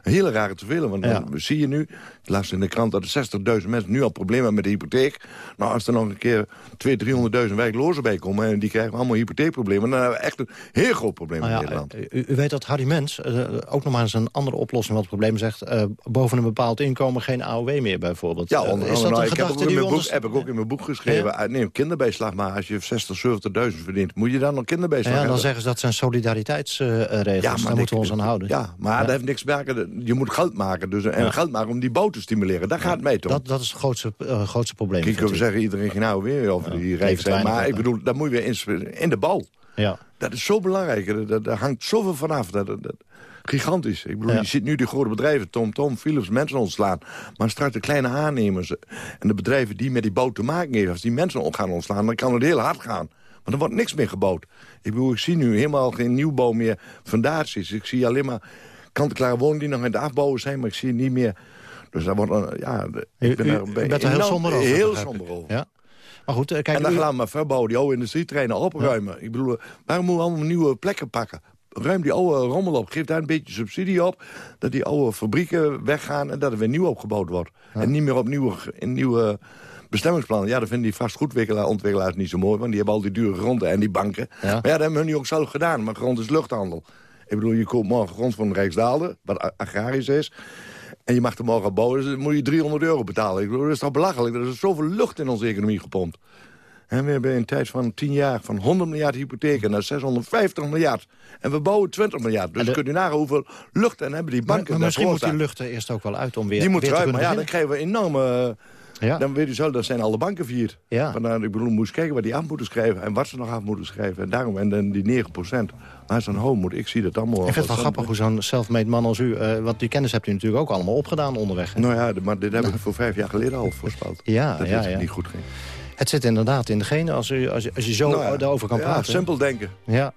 een hele rare teveel. Want dan zie je nu, ik las in de krant... dat er 60.000 mensen nu al problemen hebben met de hypotheek. Nou, als er nog een keer 200.000, 300.000 werklozen bij komen... en die krijgen allemaal hypotheekproblemen... dan hebben we echt een heel groot probleem nou ja, in Nederland. U, u, weet dat Harry Mens uh, ook nog maar eens een andere oplossing van het probleem zegt... Uh, boven een bepaald inkomen geen AOW meer bijvoorbeeld. Ja, onder, is dat nou, ik heb, ook in mijn boek, heb ik ook in mijn boek geschreven... Ja? neem kinderbijslag maar als je 60, 70.000 verdient... moet je dan nog kinderbijslag ja, hebben. dan zeggen ze dat zijn solidariteitsregels. Ja, Daar moeten we ons aan houden. Ja, maar dat heeft niks te maken. Je moet geld maken. Dus, en geld maken om die bouw te stimuleren. Daar gaat het mee toch? Dat, dat is het grootste, uh, grootste probleem. Kijk, we zeggen iedereen geen nou weer over die zijn. Maar ik bedoel, dat moet je weer in, in de bouw. Ja. Dat is zo belangrijk. Dat, daar hangt zoveel vanaf. Dat, dat, dat, gigantisch. Ik bedoel, ja. je ziet nu die grote bedrijven, Tom Tom, Philips, mensen ontslaan. Maar straks de kleine aannemers en de bedrijven die met die bouw te maken hebben... als die mensen op gaan ontslaan, dan kan het heel hard gaan. Maar er wordt niks meer gebouwd. Ik bedoel, ik zie nu helemaal geen nieuwbouw meer, fundaties. Ik zie alleen maar kant-en-klare woningen die nog in het afbouwen zijn... maar ik zie niet meer... Dus daar wordt een, ja, ik ben u, u bent er heel somber over. Heel somber over. Ja. Maar goed, kijk, en dan u... gaan we maar verbouwen, die oude industrietreinen opruimen. Ja. Ik bedoel, waarom moeten we allemaal nieuwe plekken pakken? Ruim die oude rommel op. Geef daar een beetje subsidie op. Dat die oude fabrieken weggaan en dat er weer nieuw opgebouwd wordt. Ja. En niet meer opnieuw in nieuwe bestemmingsplan. Ja, dat vinden die vastgoedontwikkelaars niet zo mooi. Want die hebben al die dure gronden en die banken. Ja. Maar ja, dat hebben hun nu ook zelf gedaan. Maar grond is luchthandel. Ik bedoel, je koopt morgen grond van Rijksdaalde, wat agrarisch is. En je mag er morgen bouwen, dus dan moet je 300 euro betalen. Ik bedoel, dat is toch belachelijk? Er is zoveel lucht in onze economie gepompt. En we hebben in een tijd van 10 jaar van 100 miljard hypotheken naar 650 miljard. En we bouwen 20 miljard. Dus de... kunt u nagaan hoeveel lucht en hebben die banken. Maar, maar misschien moet die lucht er eerst ook wel uit om weer, die moet weer eruit, te maar ja, dan krijgen we enorme... Ja. Dan weet u zo, dat zijn alle banken vier. Ja. Vandaar, ik bedoel, moest kijken wat die af moeten schrijven... en wat ze nog af moeten schrijven. En daarom, en dan die 9 procent. Maar zo'n homoed, ik zie dat allemaal... Ik vind het wel grappig hoe zo'n self-made man als u... Uh, want die kennis hebt u natuurlijk ook allemaal opgedaan onderweg. Hè? Nou ja, maar dit heb ik voor vijf jaar geleden al voorspeld. Ja, dat ja, het ja. niet goed ging. Het zit inderdaad in degene als, u, als, je, als je zo Nou ja, daarover kan ja, praten. simpel denken. Ja,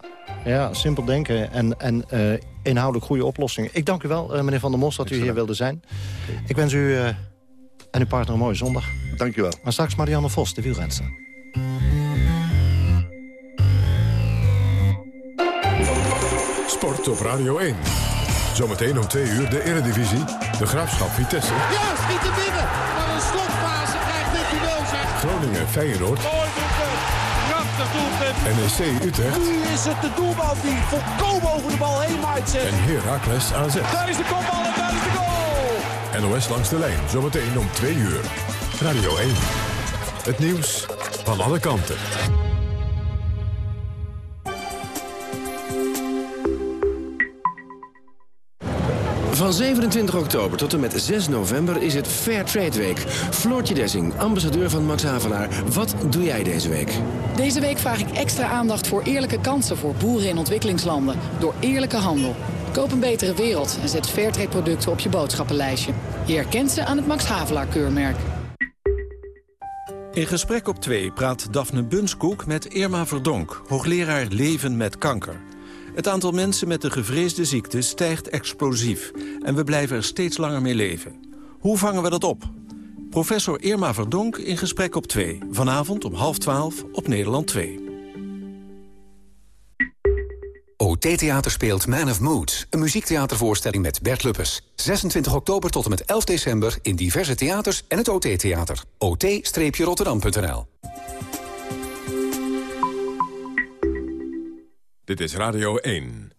ja simpel denken en, en uh, inhoudelijk goede oplossingen. Ik dank u wel, uh, meneer Van der Mos, dat u hier wilde zijn. Ik wens u en uw partner een mooie zondag. Dank u wel. Maar straks Marianne Vos, de wielrenster. Sport op Radio 1. Zometeen om twee uur de Eredivisie. De Graafschap Vitesse. Ja, schiet er binnen. Maar een slotfase krijgt dit duel, zeg. Groningen Feyenoord. Mooi doelpunt. Prachtig doelpunt. NEC Utrecht. Nu is het de doelbal die volkomen over de bal heen maait. En Heracles AZ. Daar is de kopbal en daar is de. NOS langs de lijn. Zometeen om twee uur. Radio 1. Het nieuws van alle kanten. Van 27 oktober tot en met 6 november is het Fair Trade Week. Floortje Dessing, ambassadeur van Max Havelaar. Wat doe jij deze week? Deze week vraag ik extra aandacht voor eerlijke kansen voor boeren in ontwikkelingslanden. Door eerlijke handel. Koop een betere wereld en zet Fairtrade producten op je boodschappenlijstje. Je herkent ze aan het Max Havelaar keurmerk. In Gesprek op 2 praat Daphne Bunskoek met Irma Verdonk... hoogleraar Leven met kanker. Het aantal mensen met de gevreesde ziekte stijgt explosief... en we blijven er steeds langer mee leven. Hoe vangen we dat op? Professor Irma Verdonk in Gesprek op 2. Vanavond om half 12 op Nederland 2. OT Theater speelt Man of Moods, een muziektheatervoorstelling met Bert Luppes. 26 oktober tot en met 11 december in diverse theaters en het OT Theater. ot-rotterdam.nl Dit is Radio 1.